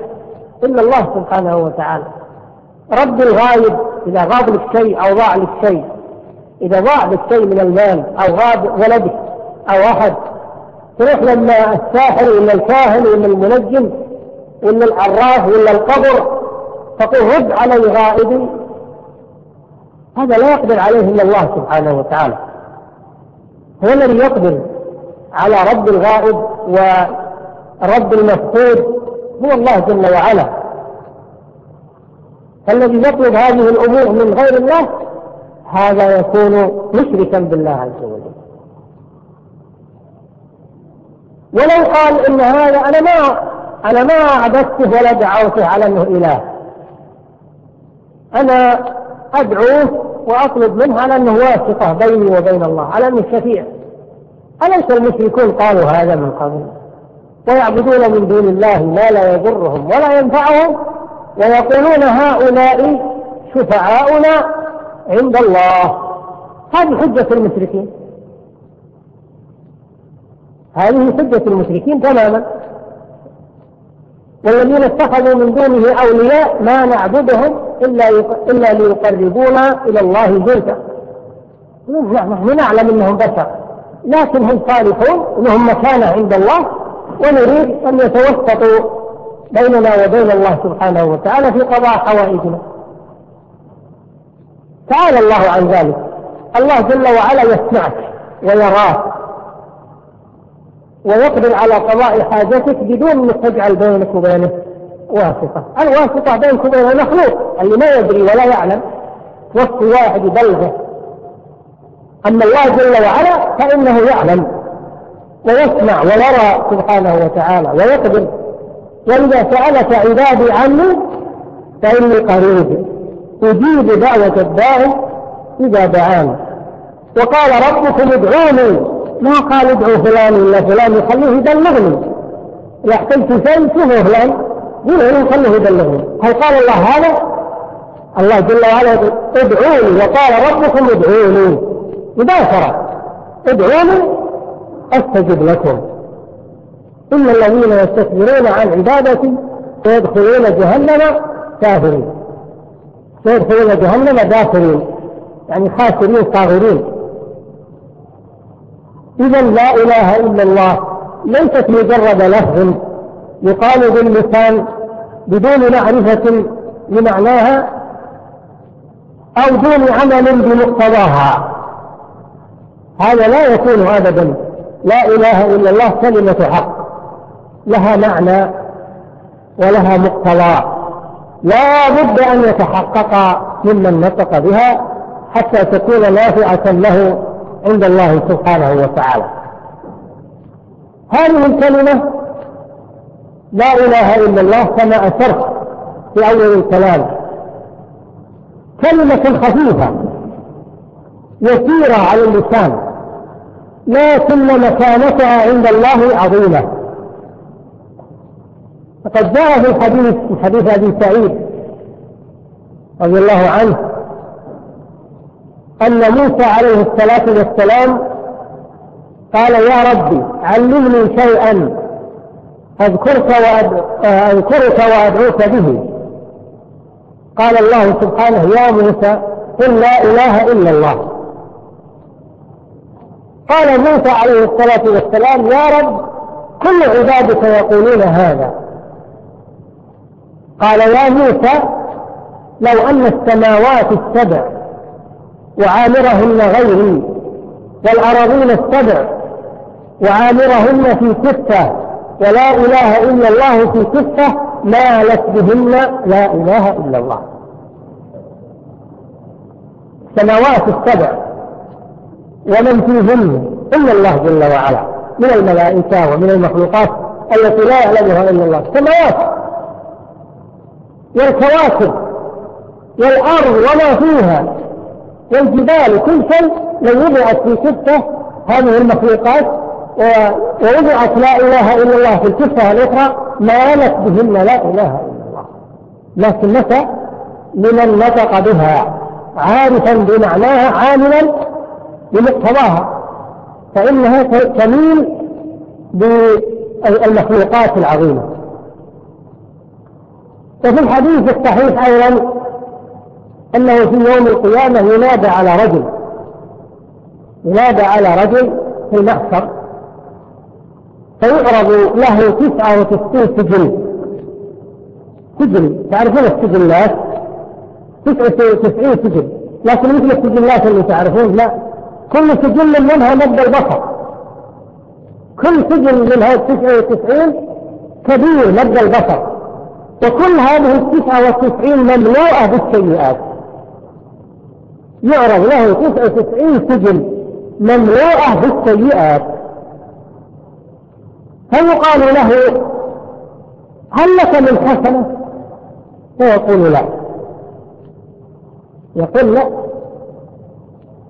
إلا الله سبحانه وتعالى. رب الغائب إذا غاب لك شيء أو ضاع لك شيء. إذا ضاع لك شيء من المال أو غاب ولدك أو أحد تروح لما الساحر ولا الكاهن ولا المنجم ولا العراف ولا القبر تقول رد علي غائبي هذا لا يقدر عليه إلا الله سبحانه وتعالى. هو الذي يقدر على رد الغائب ورب المفقود هو الله جل وعلا. فالذي يطلب هذه الأمور من غير الله هذا يكون مشركا بالله عز وجل. ولو قال إن هذا أنا ما أنا ما عبدته ولا دعوته على أنه إله. أنا أدعوه وأطلب منه على أنه واسطة بيني وبين الله على أنه شفيع. أليس المشركون قالوا هذا من قبل؟ ويعبدون من دون الله ما لا يضرهم ولا ينفعهم ويقولون هؤلاء شفعاؤنا عند الله. هذه حجة المشركين. هذه حجة المشركين تماما. والذين اتخذوا من دونه أولياء ما نعبدهم إلا إلا ليقربونا إلى الله جلتا نعم، نحن نعلم أنهم بشر. لكن هم صالحون لهم مكانة عند الله ونريد أن يتوسطوا بيننا وبين الله سبحانه وتعالى في قضاء حوائجنا. تعالى الله عن ذلك. الله جل وعلا يسمعك ويراك ويقدر على قضاء حاجتك بدون أن تجعل بينك وبينه واسطة. الواسطة بينك وبين المخلوق اللي ما يدري ولا يعلم. وقت واحد يبلغه. أما الله جل وعلا فإنه يعلم ويسمع ويرى سبحانه وتعالى ويقدر. وإذا سألك عبادي عني فإني قريب. أجيب دعوة الداعي إذا دعاني. وقال ربكم ادعوني. ما قال ادعو فلان إلا فلان يخليه يبلغني. إذا احتجت شيء شوفوا فلان. قولوا يخليه يبلغني. هل قال الله هذا؟ الله جل وعلا ادعوني. وقال ربكم ادعوني. مباشرة. ادعوني أستجب لكم. إن الذين يستكبرون عن عبادتي سيدخلون جهنم كافرين سيدخلون جهنم داخلين يعني خاسرين صاغرين. إذا لا إله إلا الله. ليست مجرد لفظ يقال بالمثال بدون معرفة لمعناها أو دون عمل بمقتضاها. هذا لا يكون أبدا. لا إله إلا الله كلمة حق. لها معنى ولها مقتضى. لا بد أن يتحقق ممن نطق بها حتى تكون نافعة له عند الله سبحانه وتعالى. هذه الكلمة لا إله إلا الله كما أثرت في أول الكلام. كلمة خفيفة يسيرة على اللسان. لكن مكانتها عند الله عظيمة. فقد جاء في الحديث في حديث أبي سعيد رضي الله عنه أن موسى عليه الصلاة والسلام قال يا ربي علمني شيئا أذكرك وأذكرك وأدعوك به. قال الله سبحانه يا موسى قل لا إله إلا الله. قال موسى عليه الصلاة والسلام يا رب كل عبادك يقولون هذا. قال يا موسى لو أن السماوات السبع وعامرهن غيري والأراضين السبع وعامرهن في كفة ولا إله إلا الله في كفة ما لك بهن لا إله إلا الله. السماوات السبع ومن فيهن إلا الله جل وعلا. من الملائكة ومن المخلوقات التي لا يعلمها إلا الله. السماوات والكواكب والأرض وما فيها والجبال كل شيء لو وضعت في ستة هذه المخلوقات ووضعت لا إله إلا الله في الكفة الأخرى ما رمت بهن لا إله إلا الله. لكن متى لمن نطق بها عارفا بمعناها عاملا بمقتضاها فإنها تميل بالمخلوقات العظيمة. وفي الحديث الصحيح أيضا أنه في يوم القيامة ينادى على رجل ينادى على رجل في المحشر فيعرض له تسعة وتسعين سجن. سجن تعرفون السجنات تسعة وتسعين سجن. لكن مثل السجنات اللي تعرفون؟ لا. كل سجل منها مدى البصر. كل سجل منها التسعة والتسعين كبير مدى البصر. وكل هذه التسعة والتسعين مملوءة بالسيئات. يعرض له تسعة وتسعين سجل مملوءة بالسيئات. فيقال له هل لك من حسنة؟ فيقول لا. يقول لا.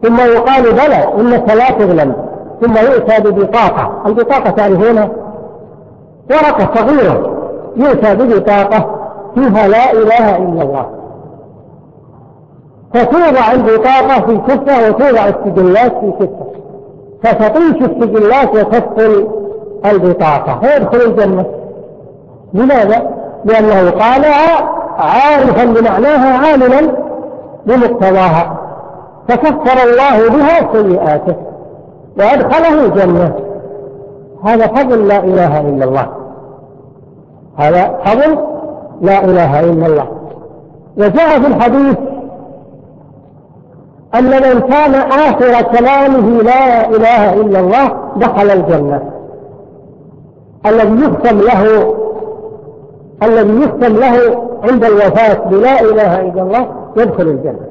ثم يقال بلى إنك لا تظلم ثم يؤتى ببطاقة. البطاقة تعرفون ورقة صغيرة يؤتى ببطاقة فيها لا إله إلا الله. فتوضع البطاقة في كفة وتوضع السجلات في كفة فتطيش السجلات وتدخل البطاقة. ويدخل الجنة. لماذا؟ لأنه قالها عارفا بمعناها عاملا بمقتضاها. فكفر الله بها سيئاته وأدخله الجنة. هذا فضل لا إله إلا الله. هذا فضل لا إله إلا الله. وجاء في الحديث أن من كان آخر كلامه لا إله إلا الله دخل الجنة. الذي يختم له الذي يختم له عند الوفاة بلا إله إلا الله يدخل الجنة.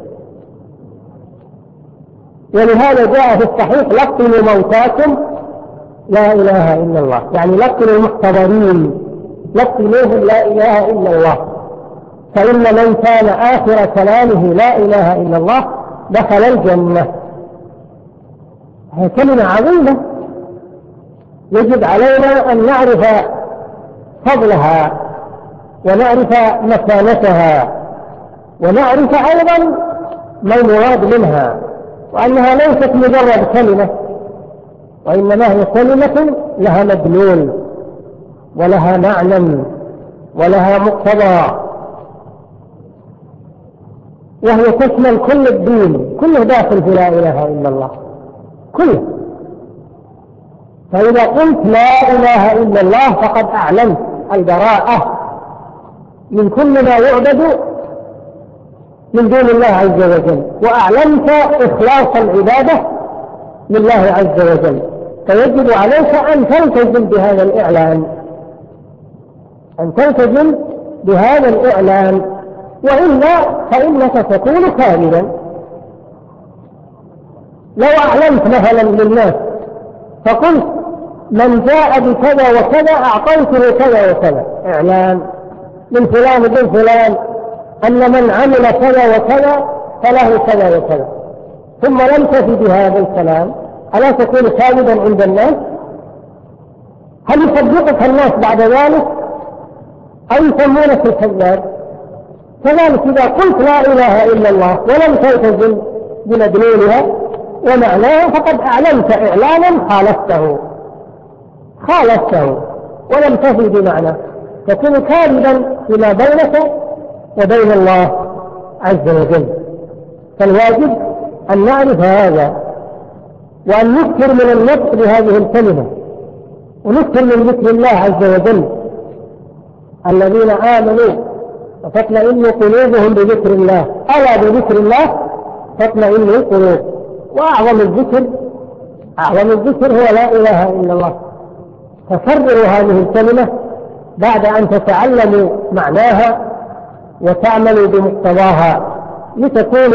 ولهذا جاء في الصحيح لقنوا موتاكم لا إله إلا الله. يعني لقنوا المحتضرين لقنوهم لا إله إلا الله. فإن من كان آخر كلامه لا إله إلا الله دخل الجنة. هي كلمة عظيمة. يجب علينا أن نعرف فضلها ونعرف مكانتها ونعرف أيضا ما المراد منها. وأنها ليست مجرد كلمة وإنما هي كلمة لها مدلول ولها معنى ولها مقتضى. وهي تشمل كل الدين كله داخل في لا إله إلا الله كله. فإذا قلت لا إله إلا الله فقد أعلنت البراءة من كل ما يعبد من دون الله عز وجل. وأعلمت إخلاص العبادة لله عز وجل. فيجب عليك أن تلتزم بهذا الإعلان. أن تلتزم بهذا الإعلان. وإلا فإنك تكون كاملا لو أعلمت مثلا للناس فقلت من جاء بكذا وكذا أعطيته كذا وكذا. إعلان. من فلان بن فلان. أن من عمل كذا وكذا فله كذا وكذا. ثم لم تفي بهذا الكلام. ألا تكون كاذبا عند الناس؟ هل يصدقك الناس بعد ذلك؟ أو يسمونك الكذاب كذلك إذا قلت لا إله إلا الله ولم تلتزم بمدلولها ومعناه فقد أعلنت إعلانا خالفته. خالفته. ولم تفي بمعنى. تكون كاذبا فيما بينك وبين الله عز وجل. فالواجب أن نعرف هذا وأن نكر من النطق بهذه الكلمة ونكر من ذكر الله عز وجل. الذين آمنوا فتطمئن قلوبهم بذكر الله. ألا بذكر الله؟ تطمئن القلوب. وأعظم الذكر أعظم الذكر هو لا إله إلا الله. فكرروا هذه الكلمة بعد أن تتعلموا معناها وتعمل بمقتضاها لتكون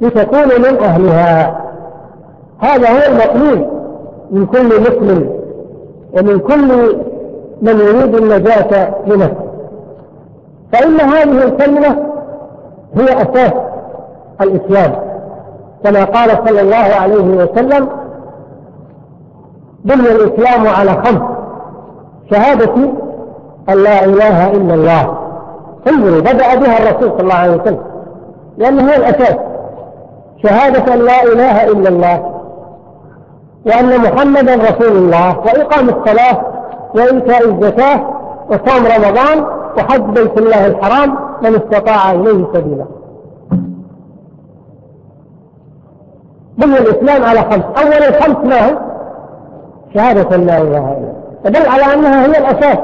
لتكون من أهلها. هذا هو المطلوب من كل مسلم ومن كل من يريد النجاة لنفسه. فإن هذه الكلمة هي أساس الإسلام. كما قال صلى الله عليه وسلم بني الإسلام على خمس شهادة أن لا إله إلا الله انظروا بدأ بها الرسول صلى الله عليه وسلم. لأنه هو الأساس. شهادة أن لا إله إلا الله وأن محمدا رسول الله وإقام الصلاة وإيتاء الزكاة وصوم رمضان وحج بيت الله الحرام من استطاع إليه سبيلا. بني الإسلام على خمس. أول الخمس ما هو شهادة لا إله إلا الله. تدل على أنها هي الأساس.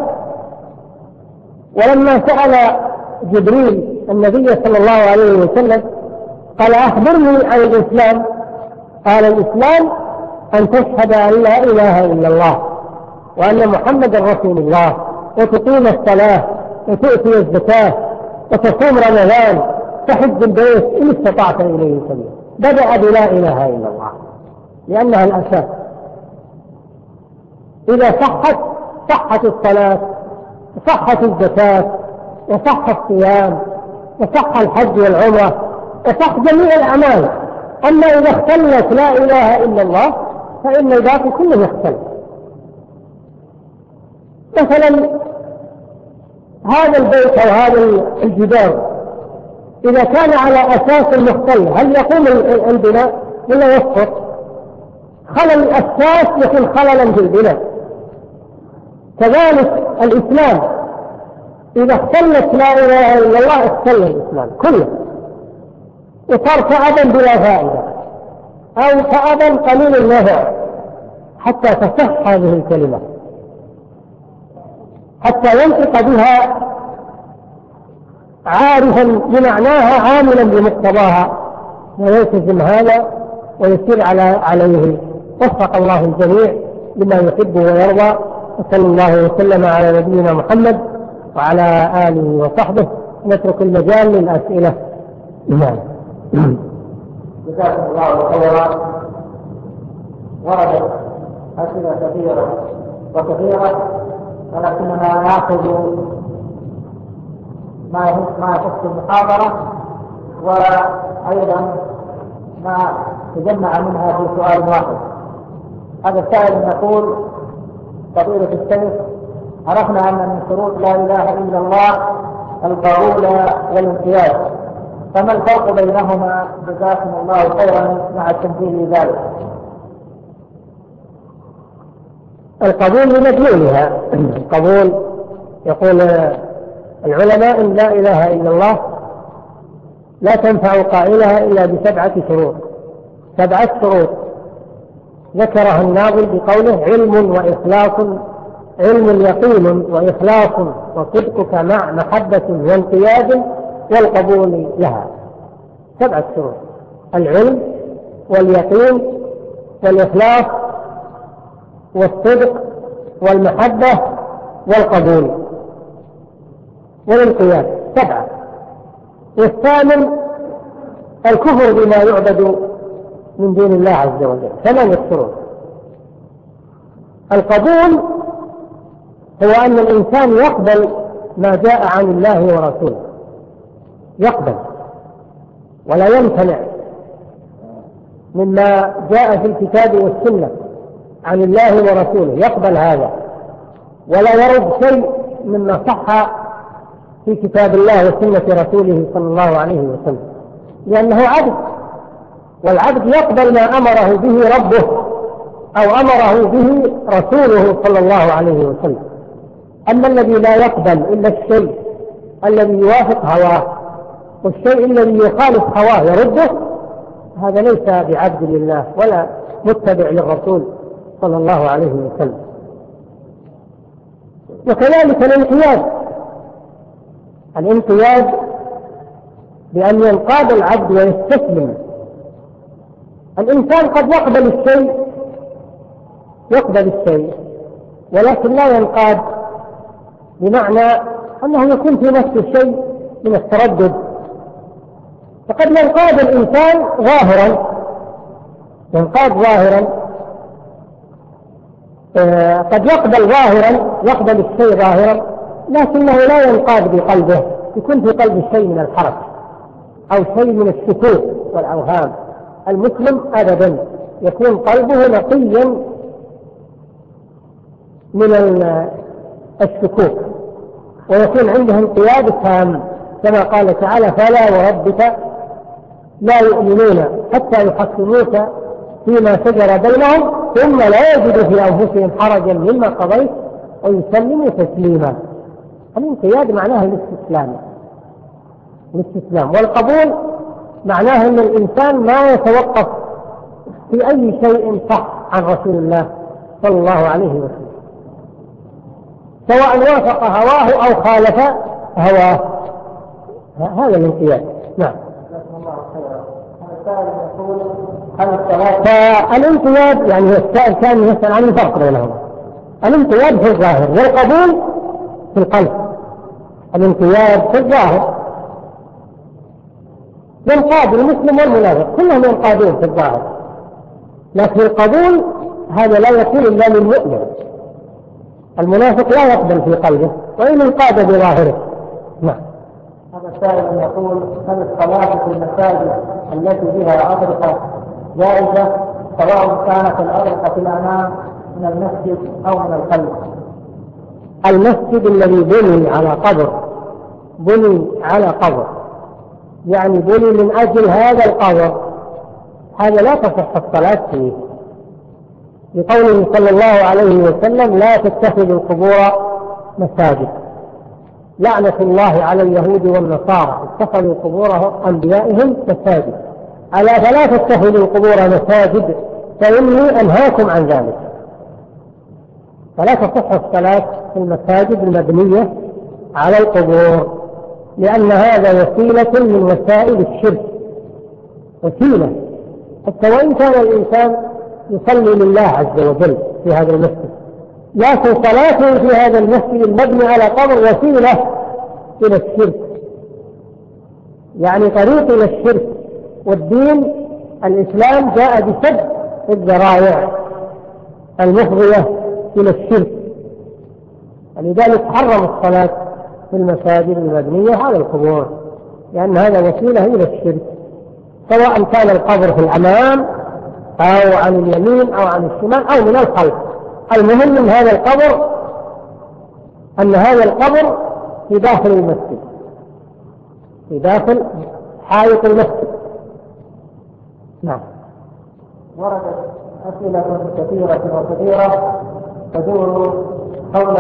ولما سأل جبريل النبي صلى الله عليه وسلم قال أخبرني عن الإسلام قال الإسلام أن تشهد أن لا إله إلا الله وأن محمد رسول الله وتقيم الصلاة وتؤتي الزكاة وتصوم رمضان تحج البيت إن استطعت إليه سبيلا بدأ بلا إله إلا الله لأنها الأساس. إذا صحت صحت الصلاة صحة الزكاة وصح الصيام وصح الحج والعمرة وصح جميع الأعمال. أما إذا اختلت لا إله إلا الله فإن الباقي كله يختل. مثلا هذا البيت أو هذا الجدار إذا كان على أساس المختل هل يقوم البناء ولا يسقط؟ خلل الأساس يكون خللا في البناء. كذلك الإسلام. إذا اختلت لا إله إلا الله اختل الإسلام كله. وصار كأبا بلا فائدة. أو كأبا قليل النفع حتى تصح هذه الكلمة. حتى ينطق بها عارفا بمعناها عاملا بمقتضاها. ويلتزم هذا ويسير على عليه. وفق الله الجميع لما يحب ويرضى. وصلى الله وسلم على نبينا محمد وعلى آله وصحبه. نترك المجال للأسئلة. نعم. جزاكم الله خيرا. وردت أسئلة كثيرة وكثيرة ولكننا نأخذ ما ما يخص المحاضرة وأيضا ما تجمع منها في سؤال واحد. هذا السائل يقول فضيلة الشيخ عرفنا أن من شروط لا إله إلا الله القبول والامتياز. فما الفرق بينهما؟ جزاكم الله خيرا مع التنبيه لذلك القبول بمدلولها القبول يقول العلماء إن لا إله إلا الله لا تنفع قائلها إلا بسبعة شروط. سبعة شروط. ذكرها الناظر بقوله علم وإخلاص علم يقين وإخلاص وصدقك مع محبة وانقياد والقبول لها. سبعة شروط. العلم واليقين والإخلاص والصدق والمحبة والقبول والانقياد. سبعة. والثامن الكفر بما يعبد من دين الله عز وجل. فلا يكفرون القبول هو أن الإنسان يقبل ما جاء عن الله ورسوله. يقبل. ولا يمتنع مما جاء في الكتاب والسنة عن الله ورسوله. يقبل هذا. ولا يرد شيء مما صح في كتاب الله وسنة رسوله صلى الله عليه وسلم. لأنه عبد والعبد يقبل ما أمره به ربه أو أمره به رسوله صلى الله عليه وسلم. أما الذي لا يقبل إلا الشيء الذي يوافق هواه والشيء الذي يخالف هواه يرده هذا ليس بعبد لله ولا متبع للرسول صلى الله عليه وسلم. وكذلك الانقياد. الانقياد بأن ينقاد العبد ويستسلم الإنسان قد يقبل الشيء يقبل الشيء ولكن لا ينقاد بمعنى أنه يكون في نفسه شيء من التردد. فقد ينقاد الإنسان ظاهرا ينقاد ظاهرا آه، قد يقبل ظاهرا يقبل الشيء ظاهرا لكنه لا ينقاد بقلبه يكون في قلب شيء من الحرج أو شيء من الشكوك والأوهام. المسلم أبدا. يكون قلبه نقيا من الشكوك. ويكون عنده انقياد تام. كما قال تعالى فلا وربك لا يؤمنون حتى يحكموك فيما شجر بينهم ثم لا يجد في أنفسهم حرجا مما قضيت ويسلموا تسليما. الانقياد معناها الاستسلام. الاستسلام. والقبول معناها أن الإنسان ما يتوقف في أي شيء صح عن رسول الله صلى الله عليه وسلم. سواء وافق هواه أو خالف هواه. هذا الانقياد. نعم. فالانقياد يعني السائل كان يسأل عن الفرق بينهما. الانقياد في الظاهر والقبول في القلب. الانقياد في الظاهر والقاضي المسلم والمنافق. كلهم ينقادون في الظاهر. لكن القبول هذا لا يكون إلا للمؤمن المنافق لا يقبل في قلبه وإن انقاد بظاهره. نعم. هذا السائل يقول هل الصلاة في المساجد التي بها اغرقه جائزة سواء كانت الاغرقه في الأمام من المسجد أو من القلب؟ المسجد الذي بني على قبر. بني على قبر. يعني بني من أجل هذا القبر هذا لا تصح الصلاة فيه. لقوله صلى الله عليه وسلم لا تتخذوا القبور مساجد. لعنة الله على اليهود والنصارى. اتخذوا قبور أنبيائهم مساجد. ألا فلا تتخذوا القبور مساجد. فإني أنهاكم عن ذلك. فلا تصح الصلاة في المساجد المبنية على القبور. لأن هذا وسيلة من وسائل الشرك. وسيلة. حتى وإن كان الإنسان يصلي لله عز وجل في هذا المسجد. لكن صلاته في هذا المسجد المبني على قبر وسيلة إلى الشرك. يعني طريق إلى الشرك والدين الإسلام جاء بسد الذرائع المفضية إلى الشرك. ولذلك حرم الصلاة. في المساجد المبنية على القبور لأن هذا وسيلة إلى الشرك سواء كان القبر في الأمام أو عن اليمين أو عن الشمال أو من الخلف. المهم من هذا القبر أن هذا القبر في داخل المسجد في داخل حائط المسجد. نعم. وردت أسئلة كثيرة وكثيرة تدور حول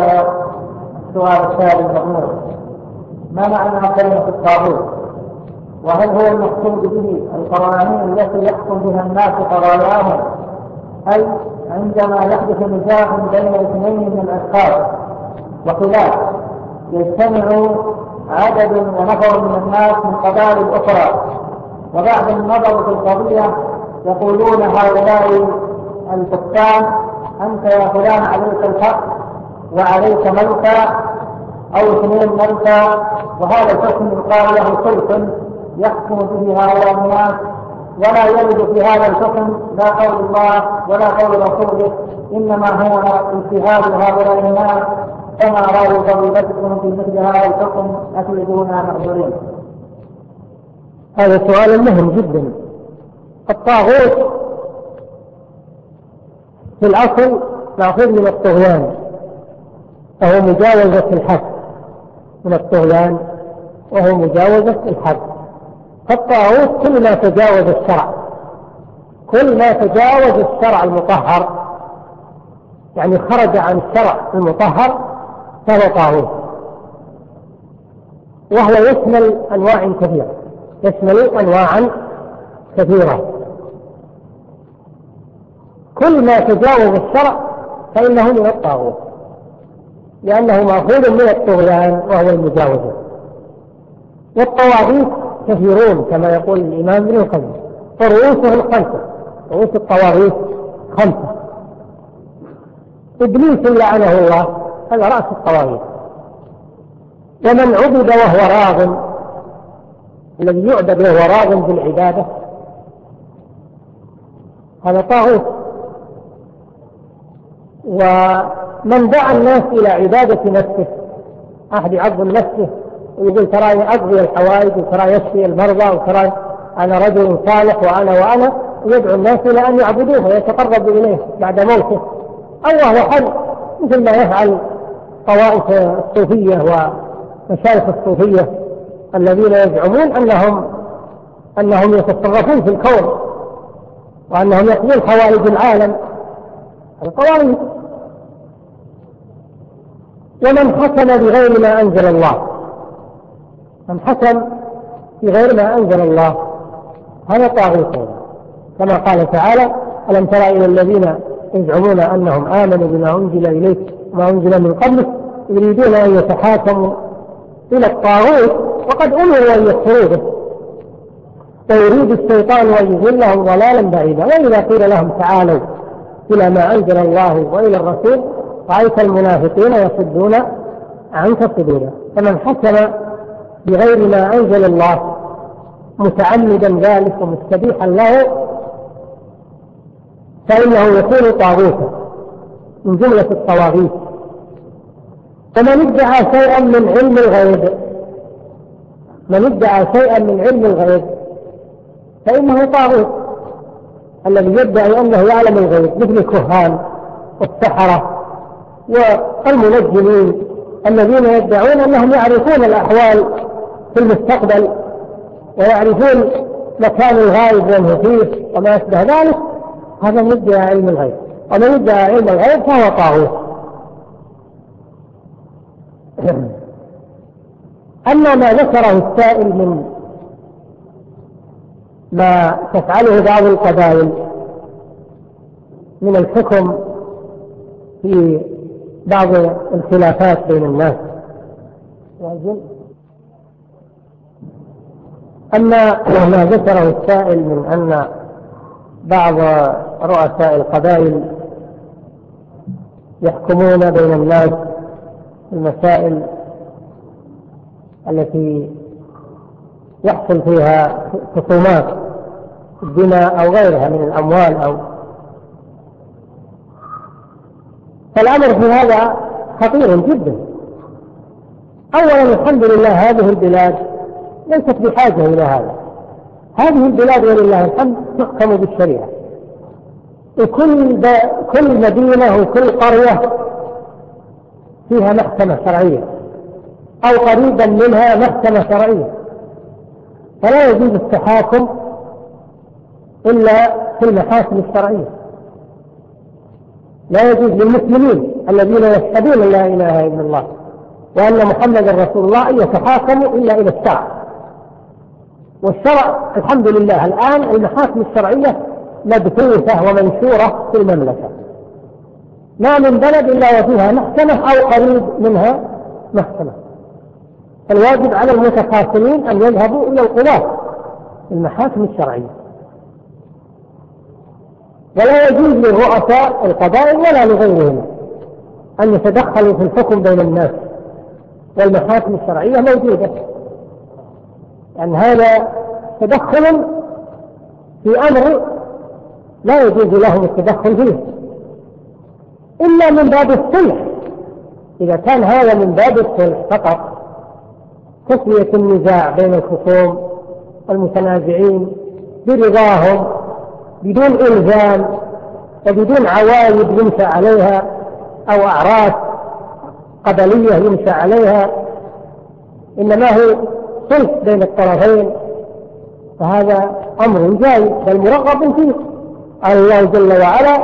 سؤال السائل المأمور ما معنى كلمة الطاغوت؟ وهل هو المقصود به القوانين التي يحكم بها الناس قضاياهم أي عندما يحدث نزاع بين اثنين من الأشخاص وخلاف يجتمع عدد ونفر من الناس من قبائل أخرى. وبعد النظر في القضية يقولون هؤلاء الحكام أنت يا فلان عليك الحق وعليك ملكا أو اثنين ملكا وهذا الحكم يقال له سلط يحكم به هؤلاء الناس ولا يرد في هذا الحكم لا قول الله ولا قول رسوله إنما هو اجتهاد هؤلاء الناس كما رأوا ضريبتكم في مثل هذا الحكم؟ أتريدونا معذورين هذا سؤال مهم جدا. الطاغوت في الأصل مأخوذ من الطغيان فهو مجاوزة الحق. من الطغيان وهو مجاوزة الحد. فالطاغوت كل ما تجاوز الشرع. كل ما تجاوز الشرع المطهر. يعني خرج عن الشرع المطهر فهو طاغوت. وهو يشمل أنواع كثيرة. يشمل انواعا كثيرة. كل ما تجاوز الشرع فإنه من الطاغوت. لأنه مأخوذ من الطغيان وهو المجاوزة. والطواغيث كثيرون كما يقول الإمام ابن القيم. فرؤوسهم خمسة رؤوس الطواغيث خمسة. إبليس لعنه الله هذا رأس الطواغيث ومن عبد وهو راغم الذي يعبد وهو راغم بالعبادة هذا طاغوت. ومن دعا الناس إلى عبادة نفسه أحد يعظم نفسه ويقول ترى أقضي الحوائج وترى يشفي المرضى وترى أنا رجل صالح وأنا وأنا يدعو الناس إلى أن يعبدوه ويتقربوا إليه بعد موته. الله وحد مثل ما يفعل طوائف الصوفية ومشايخ الصوفية الذين يزعمون أنهم أنهم يتصرفون في الكون وأنهم يقضون حوائج العالم. القوانين ومن حكم بغير ما أنزل الله. من حكم بغير ما أنزل الله. هذا طاغوت كما قال تعالى ألم ترى إلى الذين يزعمون أنهم آمنوا بما أنزل إليك وما أنزل من قبلك؟ يريدون أن يتحاكموا إلى الطاغوت وقد أمروا أن يكفروا به ويريد الشيطان أن يضلهم ضلالا بعيدا. وإذا قيل لهم تعالوا إلى ما أنزل الله وإلى الرسول رأيت المنافقين يصدون عنك صدودا فمن حكم بغير ما أنزل الله متعمدا ذلك ومستبيحا له فإنه يكون طاغوتا من جملة الطواغيت. فمن ادعى شيئا من علم الغيب من ادعى شيئا من علم الغيب فإنه طاغوت. الذي يدعي أنه يعلم الغيب مثل الكهان والسحرة والمنجمين الذين يدعون أنهم يعرفون الأحوال في المستقبل ويعرفون مكان الغائب والهفيف وما يشبه ذلك. هذا مدعي علم الغيب. ومن يدعي علم الغيب فهو طاغوت. <clears throat> أما ما ذكره السائل من ما تفعله بعض القبائل من الحكم في بعض الخلافات بين الناس. أما ما ذكره السائل من أن بعض رؤساء القبائل يحكمون بين الناس المسائل التي يحصل فيها خصومات. الزنا أو غيرها من الأموال أو فالأمر في هذا خطير جدا. أولا الحمد لله هذه البلاد ليست بحاجة إلى هذا. هذه البلاد ولله الحمد تحكم بالشريعة. وكل كل مدينة وكل قرية فيها محكمة شرعية. أو قريبا منها محكمة شرعية. فلا يجوز التحاكم إلا في المحاسن الشرعية. لا يجوز للمسلمين الذين يشهدون لا إله إلا الله وأن محمد رسول الله أن يتحاكموا إلا إلى الشرع. والشرع الحمد لله الآن المحاكم الشرعية مبثوثة ومنشورة في المملكة. ما من بلد إلا وفيها محكمة أو قريب منها محكمة. الواجب على المتحاكمين أن يذهبوا إلى القضاة المحاكم الشرعية. ولا يجوز لرؤساء القبائل ولا لغيرهم أن يتدخلوا في الحكم بين الناس والمحاكم الشرعية موجودة. يعني هذا تدخل في أمر لا يجوز لهم التدخل فيه. إلا من باب الصلح. إذا كان هذا من باب الصلح فقط تسوية النزاع بين الخصوم والمتنازعين برضاهم بدون إلزام وبدون عوايد يمشى عليها أو أعراس قبلية يمشى عليها إنما هو صلح بين الطرفين. فهذا أمر جاي فالمرغب فيه. قال الله جل وعلا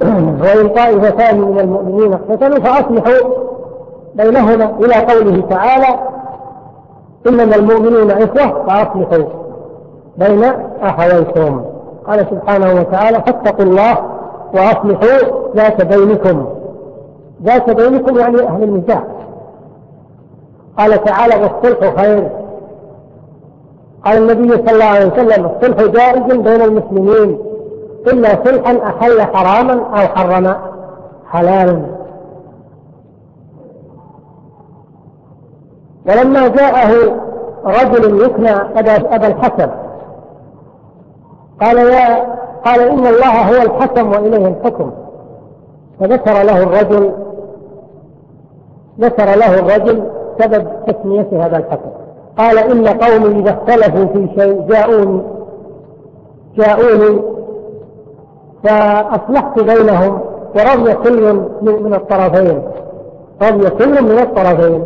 <clears throat> وإن طائفتان من المؤمنين اقتتلوا فأصلحوا بينهما إلى قوله تعالى إنما المؤمنون إخوة فأصلحوا بين أخويكم. قال سبحانه وتعالى فاتقوا الله وأصلحوا ذات بينكم. ذات بينكم يعني أهل النزاع قال تعالى والصلح خير. قال النبي صلى الله عليه وسلم الصلح جائز بين المسلمين إلا صلحا أحل حراما أو حرم حلالا. ولما جاءه رجل يكنى أبا الحسن قال يا قال إن الله هو الحكم وإليه الحكم. فذكر له الرجل ذكر له الرجل سبب تسمية هذا الحكم. قال إن قومي إذا اختلفوا في شيء جاءوني جاءوني فأصلحت بينهم ورضي كل من الطرفين. رضي كل من الطرفين.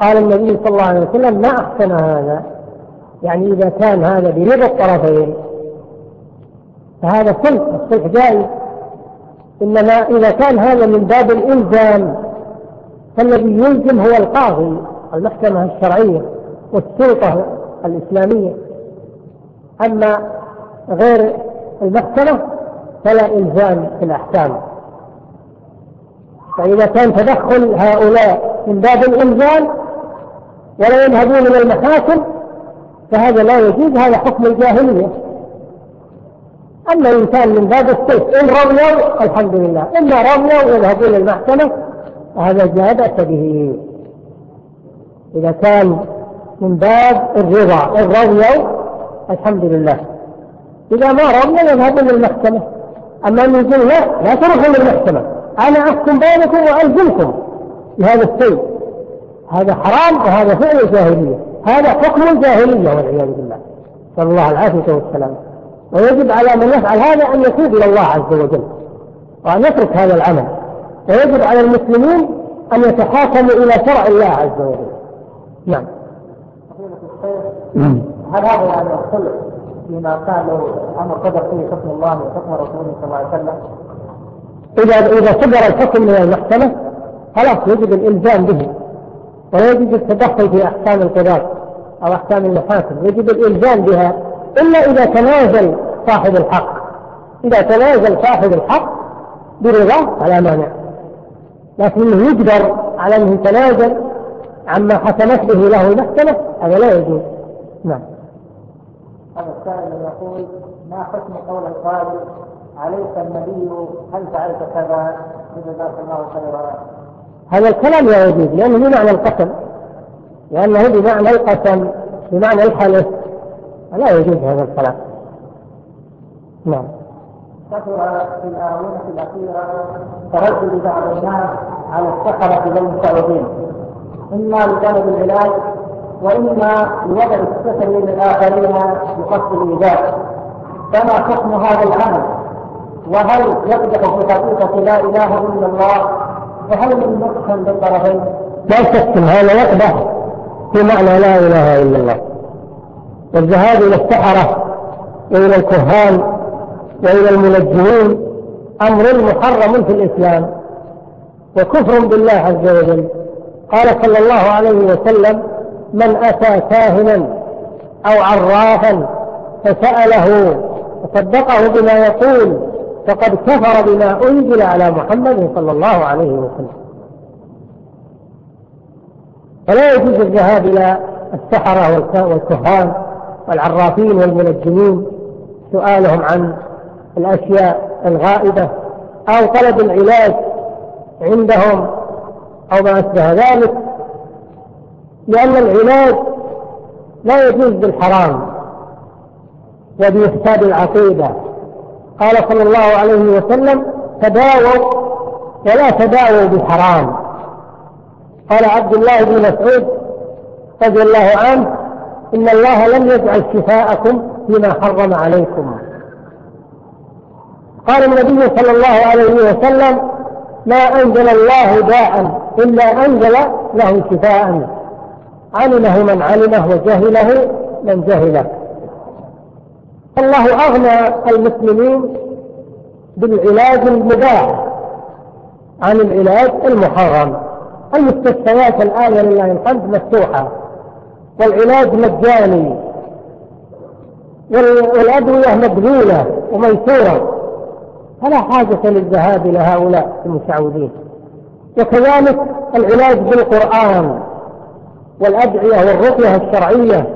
قال النبي صلى الله عليه وسلم ما أحسن هذا. يعني إذا كان هذا برضا الطرفين فهذا صلح الصلح جائز. إنما إذا كان هذا من باب الإلزام فالذي يلزم هو القاضي المحكمة الشرعية والسلطة الإسلامية. أما غير المحكمة فلا إلزام في الأحكام. فإذا كان تدخل هؤلاء من باب الإلزام ولا ينهدون من المحاكم فهذا لا يجوز هذا حكم الجاهلية. أما الإنسان من باب السيف إن رميوا الحمد لله. إما رميوا إلى المحكمة وهذا جاهد بأس به. إذا كان من باب الرضا إن رميوا الحمد لله. إذا ما رميوا إلى المحكمة. أما من يقول لا لا تروحوا للمحكمة أنا أحكم بينكم وألزمكم بهذا السيف هذا حرام وهذا فعل الجاهليه هذا حكم الجاهلية والعياذ بالله. صلى الله العافية والسلام. ويجب على من يفعل هذا أن يتوب إلى الله عز وجل وأن يترك هذا العمل. ويجب على المسلمين أن يتحاكموا إلى شرع الله عز وجل. نعم. نعم. هل هذا يعني يختلف فيما قاله أمر صدر فيه حكم الله وحكم رسوله صلى الله عليه وسلم؟ اذا إذا صدر الحكم من المحكمة خلاص يجب الإلزام به. ويجب التدخل في أحكام القضاة أو أحكام المحاكم يجب الإلزام بها إلا إذا تنازل صاحب الحق. إذا تنازل صاحب الحق برضاه فلا مانع. لكنه يجبر على أنه يتنازل عما حكمت به له المحكمة هذا لا يجوز. نعم. هذا السائل يقول ما حكم قول القائل عليك النبي هل فعلت كذا؟ جزاك الله خيرا. هذا الكلام يا يجوز لأنه بمعنى القسم لأنه بمعنى القسم بمعنى الحلف لا يجوز هذا الكلام. نعم. كثر في الآونة الأخيرة تردد بعض الناس على السفر بين إما لجانب العلاج وإما لوضع السفر للآخرين بقصد الإيجاد. فما حكم هذا العمل؟ وهل يبدأ في حقيقة لا إله إلا الله فهل من مدخل بالطرفين؟ لا تسكن هذا يقبح في معنى لا إله إلا الله والذهاب إلى السحرة وإلى الكهان وإلى المنجمين أمر محرم في الإسلام وكفر بالله عز وجل قال صلى الله عليه وسلم من أتى كاهنا أو عرافا فسأله وصدقه بما يقول فقد كفر بما أنزل على محمد صلى الله عليه وسلم. فلا يجوز الذهاب إلى السحرة والكهان والعرافين والمنجمين سؤالهم عن الأشياء الغائبة أو طلب العلاج عندهم أو ما أشبه ذلك لأن العلاج لا يجوز بالحرام وبيحتاج العقيدة. قال صلى الله عليه وسلم تداووا ولا تداووا بحرام. قال عبد الله بن مسعود رضي الله عنه إن الله لم يجعل شفاءكم فيما حرم عليكم. قال النبي صلى الله عليه وسلم ما أنزل الله داء إلا أنزل له شفاء علمه من علمه وجهله من جهله. الله أغنى المسلمين بالعلاج المباح عن العلاج المحرم. المستشفيات الآن لله الحمد مفتوحة. والعلاج مجاني. والأدوية مبذولة وميسورة. فلا حاجة للذهاب إلى هؤلاء وكذلك العلاج بالقرآن والأدعية والرقية الشرعية.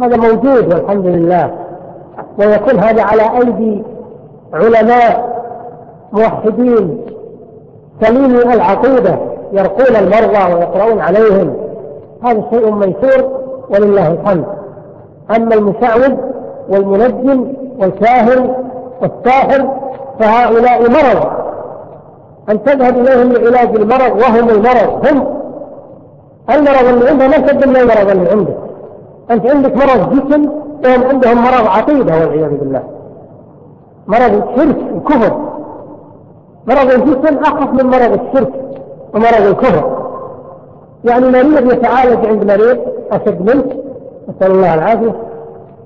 هذا موجود والحمد لله. ويكون هذا على أيدي علماء موحدين سليمي العقيدة يرقون المرضى ويقرؤون عليهم. هذا شيء ميسور ولله الحمد. أما المشعوذ والمنجم والساهر والساحر فهؤلاء مرض. أن تذهب إليهم لعلاج المرض وهم المرض. هم المرض اللي عنده ما شد الله المرض اللي عنده أنت عندك مرض جسم لأن عندهم مرض عقيدة والعياذ بالله. مرض الشرك الكفر. مرض الجسم أخف من مرض الشرك ومرض الكفر. يعني مريض يتعالج عند مريض أشد منه نسأل الله العافية.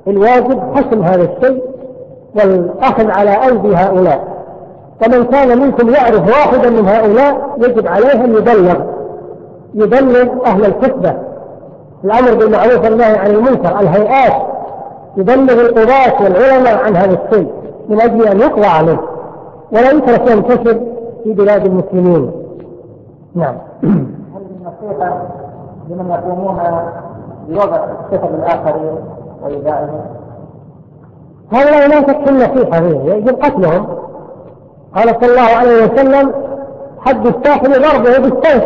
الواجب حسم هذا الشيء والأخذ على أيدي هؤلاء. فمن كان منكم يعرف واحدا من هؤلاء يجب عليه أن يبلغ يبلغ أهل الكتبه الأمر بالمعروف والنهي عن المنكر الهيئات. يبلغ القضاة والعلماء عن هذا الشيء من أجل أن يقضى عليه ولا يترك ينتشر في بلاد المسلمين. نعم. هذه النصيحة لمن يقومون بوضع الصفة الآخرين وإيذائهم؟ هؤلاء لا تكفي النصيحة فيه يجب قتلهم. قال صلى الله عليه وسلم حد الساحل ضربه بالسيف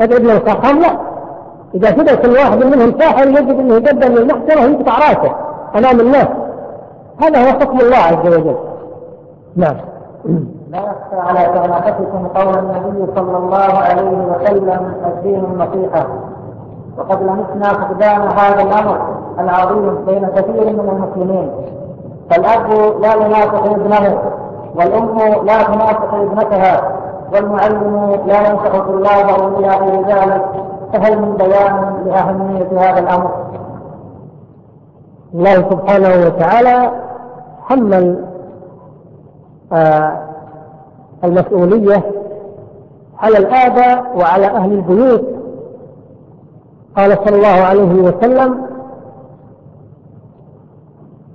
أدعو ابن الخرخم لا إذا كل واحد منهم ساحل يجب أنه يقدم للمحكمة ويقطع رأسه. أمام الناس هذا هو حكم الله عز وجل. نعم. لا يخفى على جماعتكم قول النبي صلى الله عليه وسلم الدين النصيحة. وقد لمسنا فقدان هذا الأمر العظيم بين كثير من المسلمين. فالأب لا ينافق ابنه والأم لا تنافق ابنتها والمعلم لا ينصح طلابه إلى غير ذلك فهل من بيان لأهمية هذا الأمر؟ الله سبحانه وتعالى حمل آه، المسؤولية على الآباء وعلى أهل البيوت. قال صلى الله عليه وسلم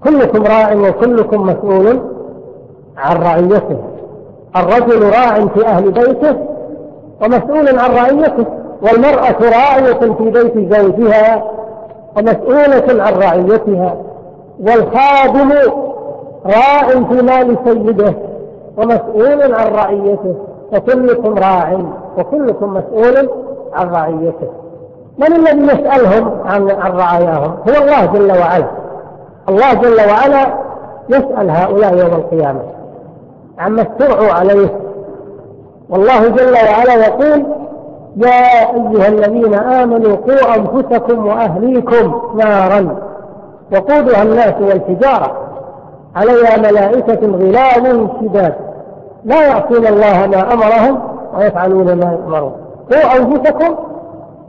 كلكم راع وكلكم مسؤول عن رعيته. الرجل راع في أهل بيته ومسؤول عن رعيته والمرأة راعية في بيت زوجها ومسؤولة عن رعيتها والخادم راع في مال سيده ومسؤول عن رعيته وكلكم راع وكلكم مسؤول عن رعيته. من الذي يسألهم عن رعاياهم هو الله جل وعلا. الله جل وعلا يسأل هؤلاء يوم القيامة. عما استرعوا عليه. والله جل وعلا يقول يا أيها الذين آمنوا قوا أنفسكم وأهليكم نارا وقودها الناس والحجارة عليها ملائكة غلال شداد لا يعصون الله ما أمرهم ويفعلون ما يؤمرون. قوا أنفسكم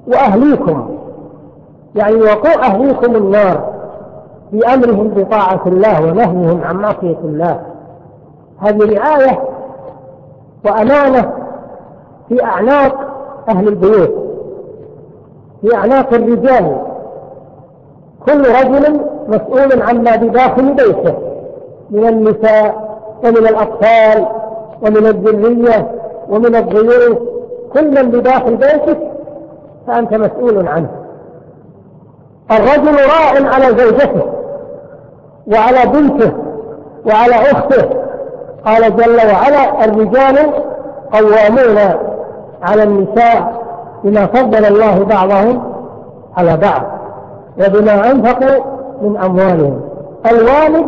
وأهليكم. يعني وقوا أهليكم النار بأمرهم بطاعة الله ونهيهم عن معصية الله. هذه رعاية وأمانة في أعناق أهل البيوت في أعناق الرجال. كل رجل مسؤول عما بداخل بيته من النساء ومن الأطفال ومن الذرية ومن الضيوف. كل من بداخل بيتك فأنت مسؤول عنه. الرجل راع على زوجته وعلى بنته وعلى أخته. قال جل وعلا الرجال قوامون على النساء بما فضل الله بعضهم على بعض وبما أنفقوا من أموالهم. الوالد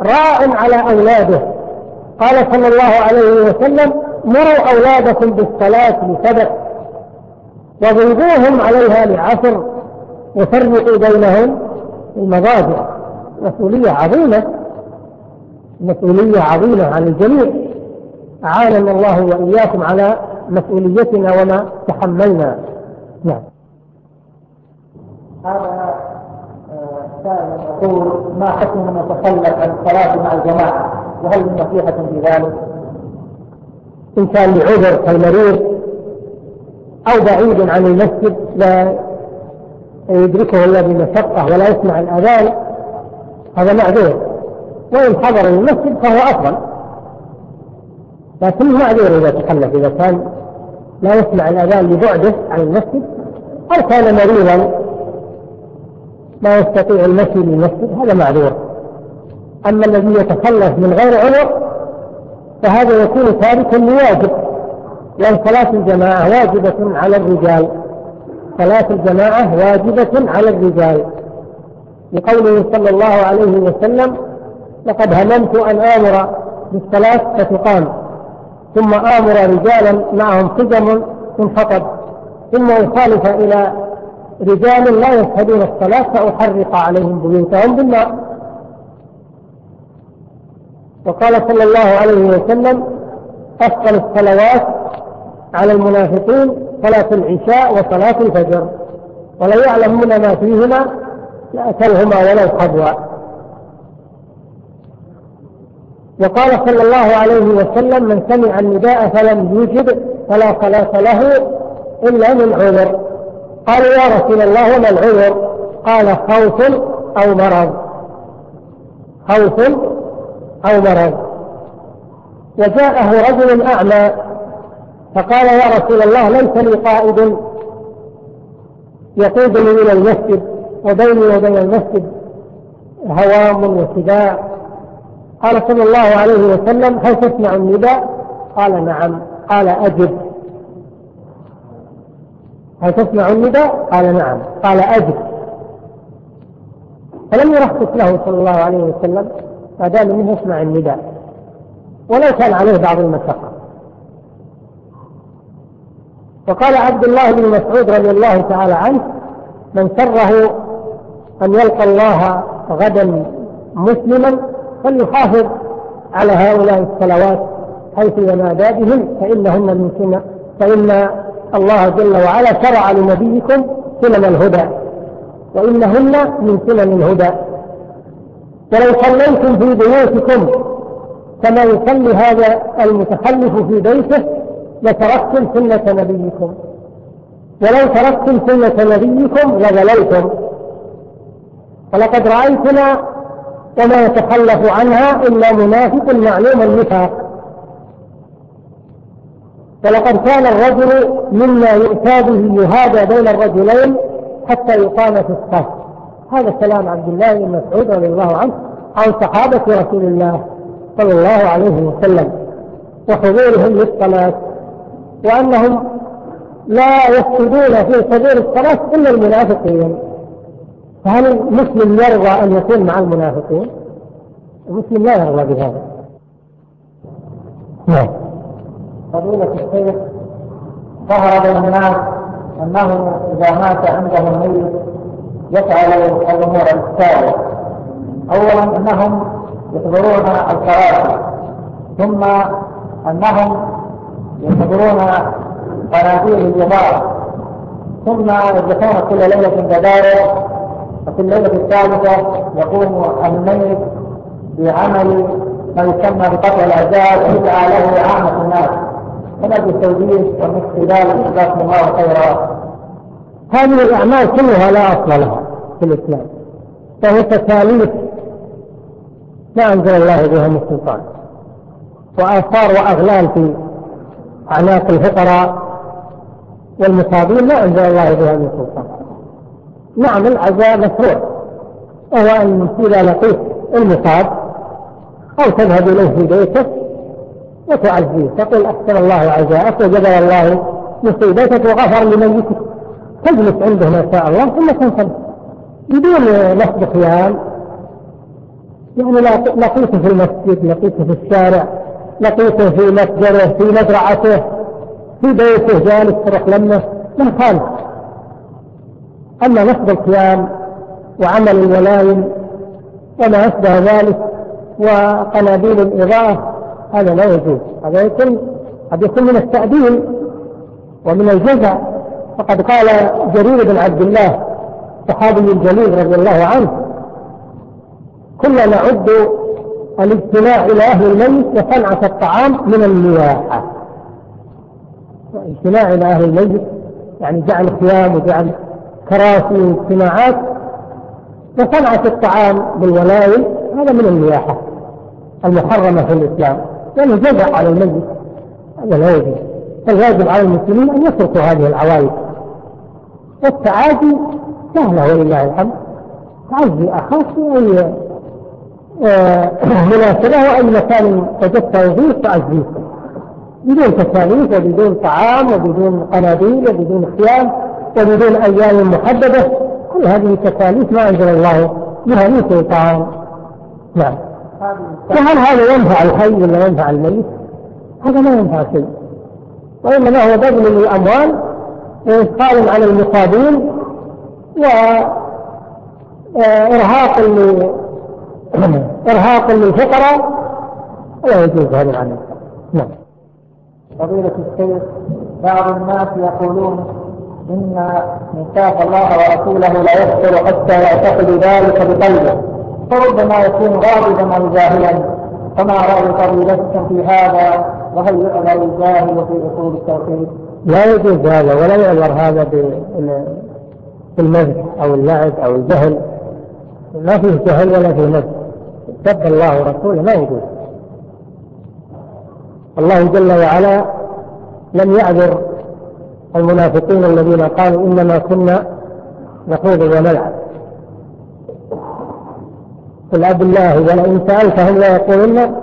راع على أولاده. قال صلى الله عليه وسلم مروا أولادكم بالصلاة لسبع وضيبوهم عليها لعصر وفرقوا بينهم المضاجع. مسؤولية عظيمة مسؤولية عظيمة عن الجميع. أعاننا الله وإياكم على مسؤوليتنا وما تحملنا. نعم. هذا آه، سائل يقول ما حكم من يتخلف عن الصلاة مع الجماعة؟ وهل من نصيحة في ذلك؟ إن كان لعذر أو مريض أو بعيد عن المسجد لا يدركه إلا بمشقة ولا يسمع الأذان هذا معذور. وإن حضر المسجد فهو أفضل. لكن معذور إذا تخلف إذا كان لا يسمع الأذان لبعده عن المسجد أو كان مريضا لا يستطيع المشي للمسجد هذا معذور. أما الذي يتخلف من غير عذر فهذا يكون تاركا لواجب لأن صلاة الجماعة واجبة على الرجال. صلاة الجماعة واجبة على الرجال. لقوله صلى الله عليه وسلم لقد هممت أن آمر بالصلاة فتقام. ثم آمر رجالا معهم سجم من ثم يخالف إلى رجال لا يشهدون الصلاة فأحرق عليهم بيوتهم بالماء وقال صلى الله عليه وسلم أفضل الصلوات على المنافقين صلاة العشاء وصلاة الفجر. ولو يعلمون ما فيهما لأكلهما ولو خبوا وقال صلى الله عليه وسلم من سمع النداء فلم يجب فلا صلاة له إلا من عمر قال يا رسول الله وما العذر؟ قال خوف أو مرض. خوف أو مرض. وجاءه رجل أعمى فقال يا رسول الله ليس لي قائد يقودني إلى المسجد وبيني وبين المسجد هوام وسباع قال صلى الله عليه وسلم هل تسمع النداء؟ قال نعم. قال أجب. هل تسمع النداء؟ قال نعم. قال أجب. فلم يرخص له صلى الله عليه وسلم ما دام إنه يسمع النداء ولو كان عليه بعض المشقة. وقال عبد الله بن مسعود رضي الله تعالى عنه من سره أن يلقى الله غدا مسلما فليحافظ على هؤلاء الصلوات حيث ينادى بهم فإنهن من سنة فإن الله جل وعلا شرع لنبيكم سنن الهدى وإنهن من سنن الهدى. ولو صليتم في بيوتكم كما يصلي هذا المتخلف في بيته لتركتم سنة نبيكم. ولو تركتم سنة نبيكم لذللتم ولقد رأيتنا وما يتخلف عنها إلا منافق معلوم النفاق. ولقد كان الرجل مما يؤتى به يهادى بين الرجلين حتى يقام في الصف. هذا كلام عبد الله بن مسعود رضي الله عنه عن صحابة رسول الله صلى الله عليه وسلم وحضورهم للصلاة وأنهم لا يفقدون في سبيل الصلاة إلا المنافقين. فهل المسلم يرضى أن يكون مع المنافقين؟ المسلم لا يرضى بهذا. نعم. فضيلة الشيخ ظهر بين الناس أنه إذا مات عنده الميت يفعل الأمور التالية أولا أنهم يحضرون الكراسي ثم أنهم يحضرون قناديل الجبار ثم يدخلون كل ليلة بدائع وفي الليلة الثالثة يقوم الميت بعمل ما يسمى بقطع الأجزاء ويدعى له عامة الناس. هنا أجل التوجيه والاقتدال جزاكم الله خيرا هذه الأعمال كلها لا أصل لها في الإسلام. فهي تكاليف لا أنزل الله بها من سلطان. وآثار وأغلال في أعناق الفقراء والمصابين لا أنزل الله بها من سلطان. نعم العزاء مشروع وهو أن إذا لقيت طيب المصاب أو تذهب إليه في بيته وتعزيه. تقول أحسن الله عزاءك وجبل الله مصيبتك وغفر لميتك تجلس عنده ما شاء الله ثم تنصب بدون لفظ خيام يعني لقيته في المسجد لقيته في الشارع لقيته في متجره في مزرعته في بيته جالس ترحلمه من خالف. أما نصب القيام وعمل الولائم وما أشبه ذلك وقناديل الإضاءة هذا لا يجوز. هذا يكون قد يكون من التأديل ومن الجزع. فقد قال جرير بن عبد الله صحابي الجليل رضي الله عنه كنا نعد الاجتماع إلى أهل الميت وصنعة الطعام من المياه. الاجتماع إلى أهل الميت يعني جعل القيام وجعل كراسي اجتماعات وصنعة الطعام بالولايل هذا من المياحة المحرمة في الإسلام. يعني لأنه جزع على المجلس هذا لا يجب فالواجب على المسلمين أن يسرقوا هذه العوائد والتعادي سهلة ولله الحمد. تعزي أخاص في أي آه، <clears throat> مناسبة وأي مكان وجدته فيه تعزيه بدون تساليف وبدون طعام وبدون قناديل وبدون خيام. وبدون أيام محددة كل هذه التكاليف ما أنزل الله بها من سلطان. نعم. فهل هذا ينفع الحي ولا ينفع الميت؟ هذا ما ينفع شيء. وإنما هو بذل للأموال وإسقال على المقابلين وإرهاق آه، <clears throat> إرهاق للفقراء. ولا يجوز هذا العمل نعم. فضيلة الشيخ بعض الناس يقولون إن إنكاف الله ورسوله لا يغفر حتى يعتقد ذلك بقلبه. فربما يكون غاضبا أو جاهلا فما رأي فضيلتكم في هذا؟ وهل يعذر الجاهل في أصول التوحيد؟ لا يجوز هذا ولا يعذر هذا بالمزح أو اللعب أو الجهل. لا فيه جهل ولا فيه مزح سب الله ورسوله ما يجوز. الله جل وعلا لم يعذر المنافقين الذين قالوا إنما كنا نخوض ونلعب. قل أب الله ولئن سألتهم ليقولن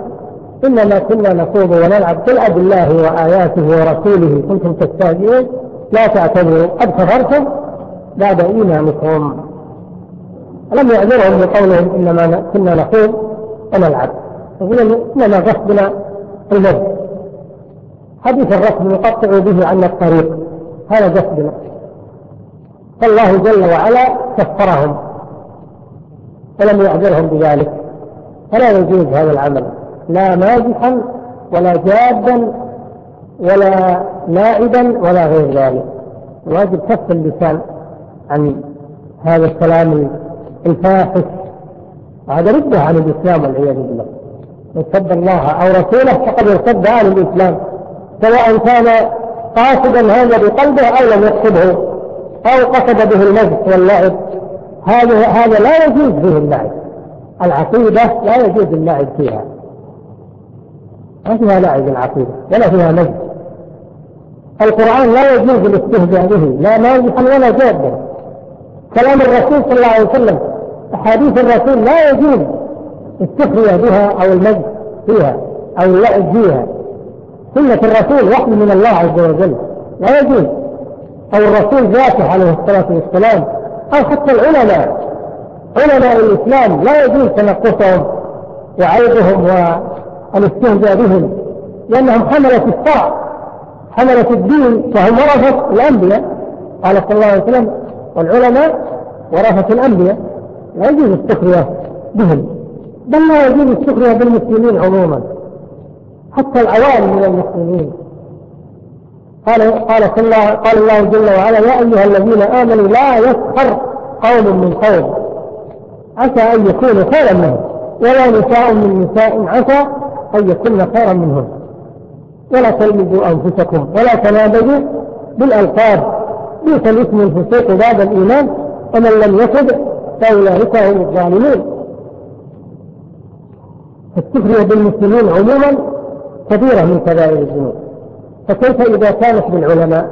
إنما كنا نخوض ونلعب. قل أب الله وآياته ورسوله كنتم تستهزئون. لا تعتبروا قد كفرتم بعد إيمانكم. لم يعذرهم بقولهم إنما كنا نخوض ونلعب؟ يقول إنما غصبنا الموت. حديث الرسم يقطع به عنا الطريق. هذا جف بنفسه فالله جل وعلا كفرهم ولم يعذرهم بذلك. فلا يجوز هذا العمل. لا ناجحا ولا جادا ولا نائبا ولا غير ذلك. واجب كف اللسان عن هذا الكلام الفاحش. هذا رده عن الإسلام والعياذ بالله. من سب الله أو رسوله فقد ارتد عن الإسلام. سواء كان قاصدا هذا بقلبه أو لم يقصده أو قصد به المزح واللعب. هذا هذا لا يجوز فيه اللعب. العقيدة لا يجوز اللعب فيها. ما فيها لعب العقيدة ولا فيها مزح القرآن لا يجوز الاستهزاء به لا مازحا ولا جادا كلام الرسول صلى الله عليه وسلم أحاديث الرسول لا يجوز السخريه بها أو المجد فيها أو اللعب فيها. سنة الرسول وحي من الله عز وجل. لا يجوز. أو الرسول ذاته عليه الصلاة والسلام. أو حتى العلماء. علماء الإسلام لا يجوز تنقصهم وعيدهم والاستهزاء بهم. لأنهم حملة الطاعة حملة الدين. فهم ورثة الأنبياء. قال صلى الله عليه وسلم والعلماء ورثة الأنبياء. لا يجوز السخرية بهم. بل لا يجوز السخرية بالمسلمين عموما. حتى العوام من المسلمين. قال قال صلى الله قال الله جل وعلا يا أيها الذين آمنوا لا يسخر قوم من قوم. عسى أن يكونوا خيرا منهم. ولا نساء من نساء عسى أن يكون خيرا منهم. ولا تلمزوا أنفسكم ولا تنابزوا بالألقاب. ليس الاسم الفسوق بعد الإيمان. ومن لم يصد فأولئك هم الظالمون. التفريه بالمسلمين عموما. كبيرة من كبائر الذنوب. فكيف إذا كانت بالعلماء؟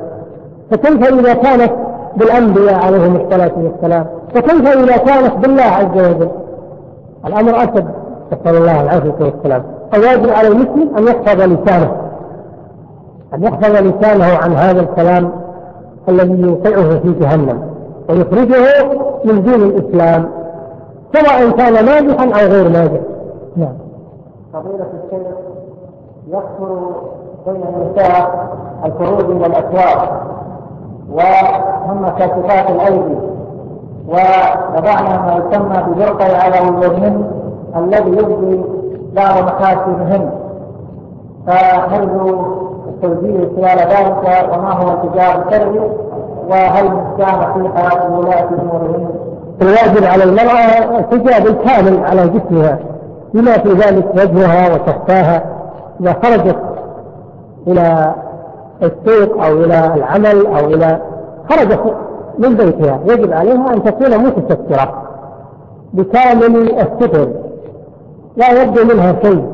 فكيف إذا كانت بالأنبياء عليهم الصلاة والسلام؟ فكيف إذا كانت بالله عز وجل؟ الأمر أسد نسأل الله العافية والسلام. فواجب على المسلم أن يحفظ لسانه أن يحفظ لسانه عن هذا الكلام الذي يوقعه في جهنم ويخرجه من دين الإسلام سواء كان ناجحا أو غير ناجح. نعم. فضيلة الشيخ يكثر بين النساء الخروج إلى الأسواق ومكاشفات الأيدي ووضعنا ما يسمى ببرقع على وجوههن الذي يبدي بعض مخاسمهن فنرجو التوجيه خلال ذلك وما هو التجار الشرعي وهل كان في حياه الولاء في امورهن الواجب على المرأة ارتجاء الكامل على جسمها بما في ذلك وجهها وتحتاها إذا خرجت إلى السوق أو إلى العمل أو إلى خرجت من بيتها يجب عليها أن تكون متسترة بكامل الستر لا يبدو منها شيء.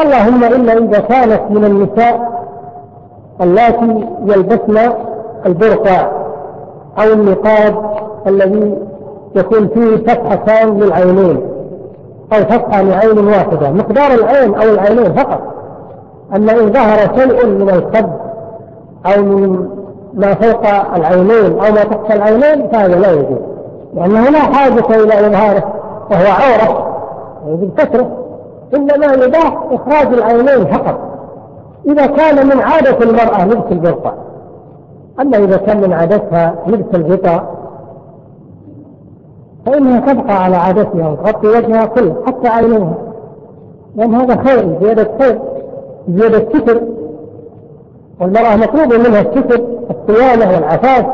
اللهم إلا إذا كانت من النساء اللاتي يلبسن البرقع أو النقاب الذي يكون فيه فتحتان للعينين. أو تبقى لعين واحدة. مقدار العين أو العينين فقط. أما إن ظهر شيء من الكب أو من ما فوق العينين أو ما تحت العينين فهذا لا يجوز. لأنه لا حاجة إلى إظهاره وهو عورة. يعني يجب إنما يباح إخراج العينين فقط. إذا كان من عادة المرأة لبس البرقع أما إذا كان من عادتها لبس الغطاء فإنها تبقى على عادتها وتغطي وجهها كله حتى عينها لأن هذا خير زيادة خير زيادة كتر والمرأة مطلوب منها الكتر الصيانة والعفاف.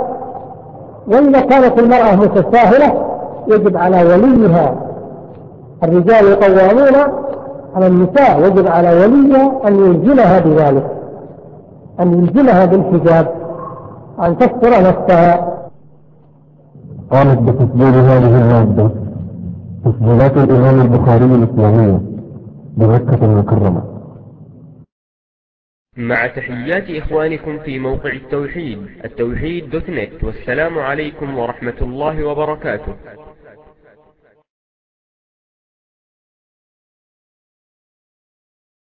وإذا كانت المرأة متساهلة يجب على وليها الرجال قوامون على النساء يجب على وليها أن يلزمها بذلك أن يلزمها بالحجاب أن تستر نفسها. قامت بتسجيل هذه المادة تسجيلات الإمام البخاري الإسلامية بمكة المكرمة مع تحيات إخوانكم في موقع التوحيد التوحيد دوت نت والسلام عليكم ورحمة الله وبركاته.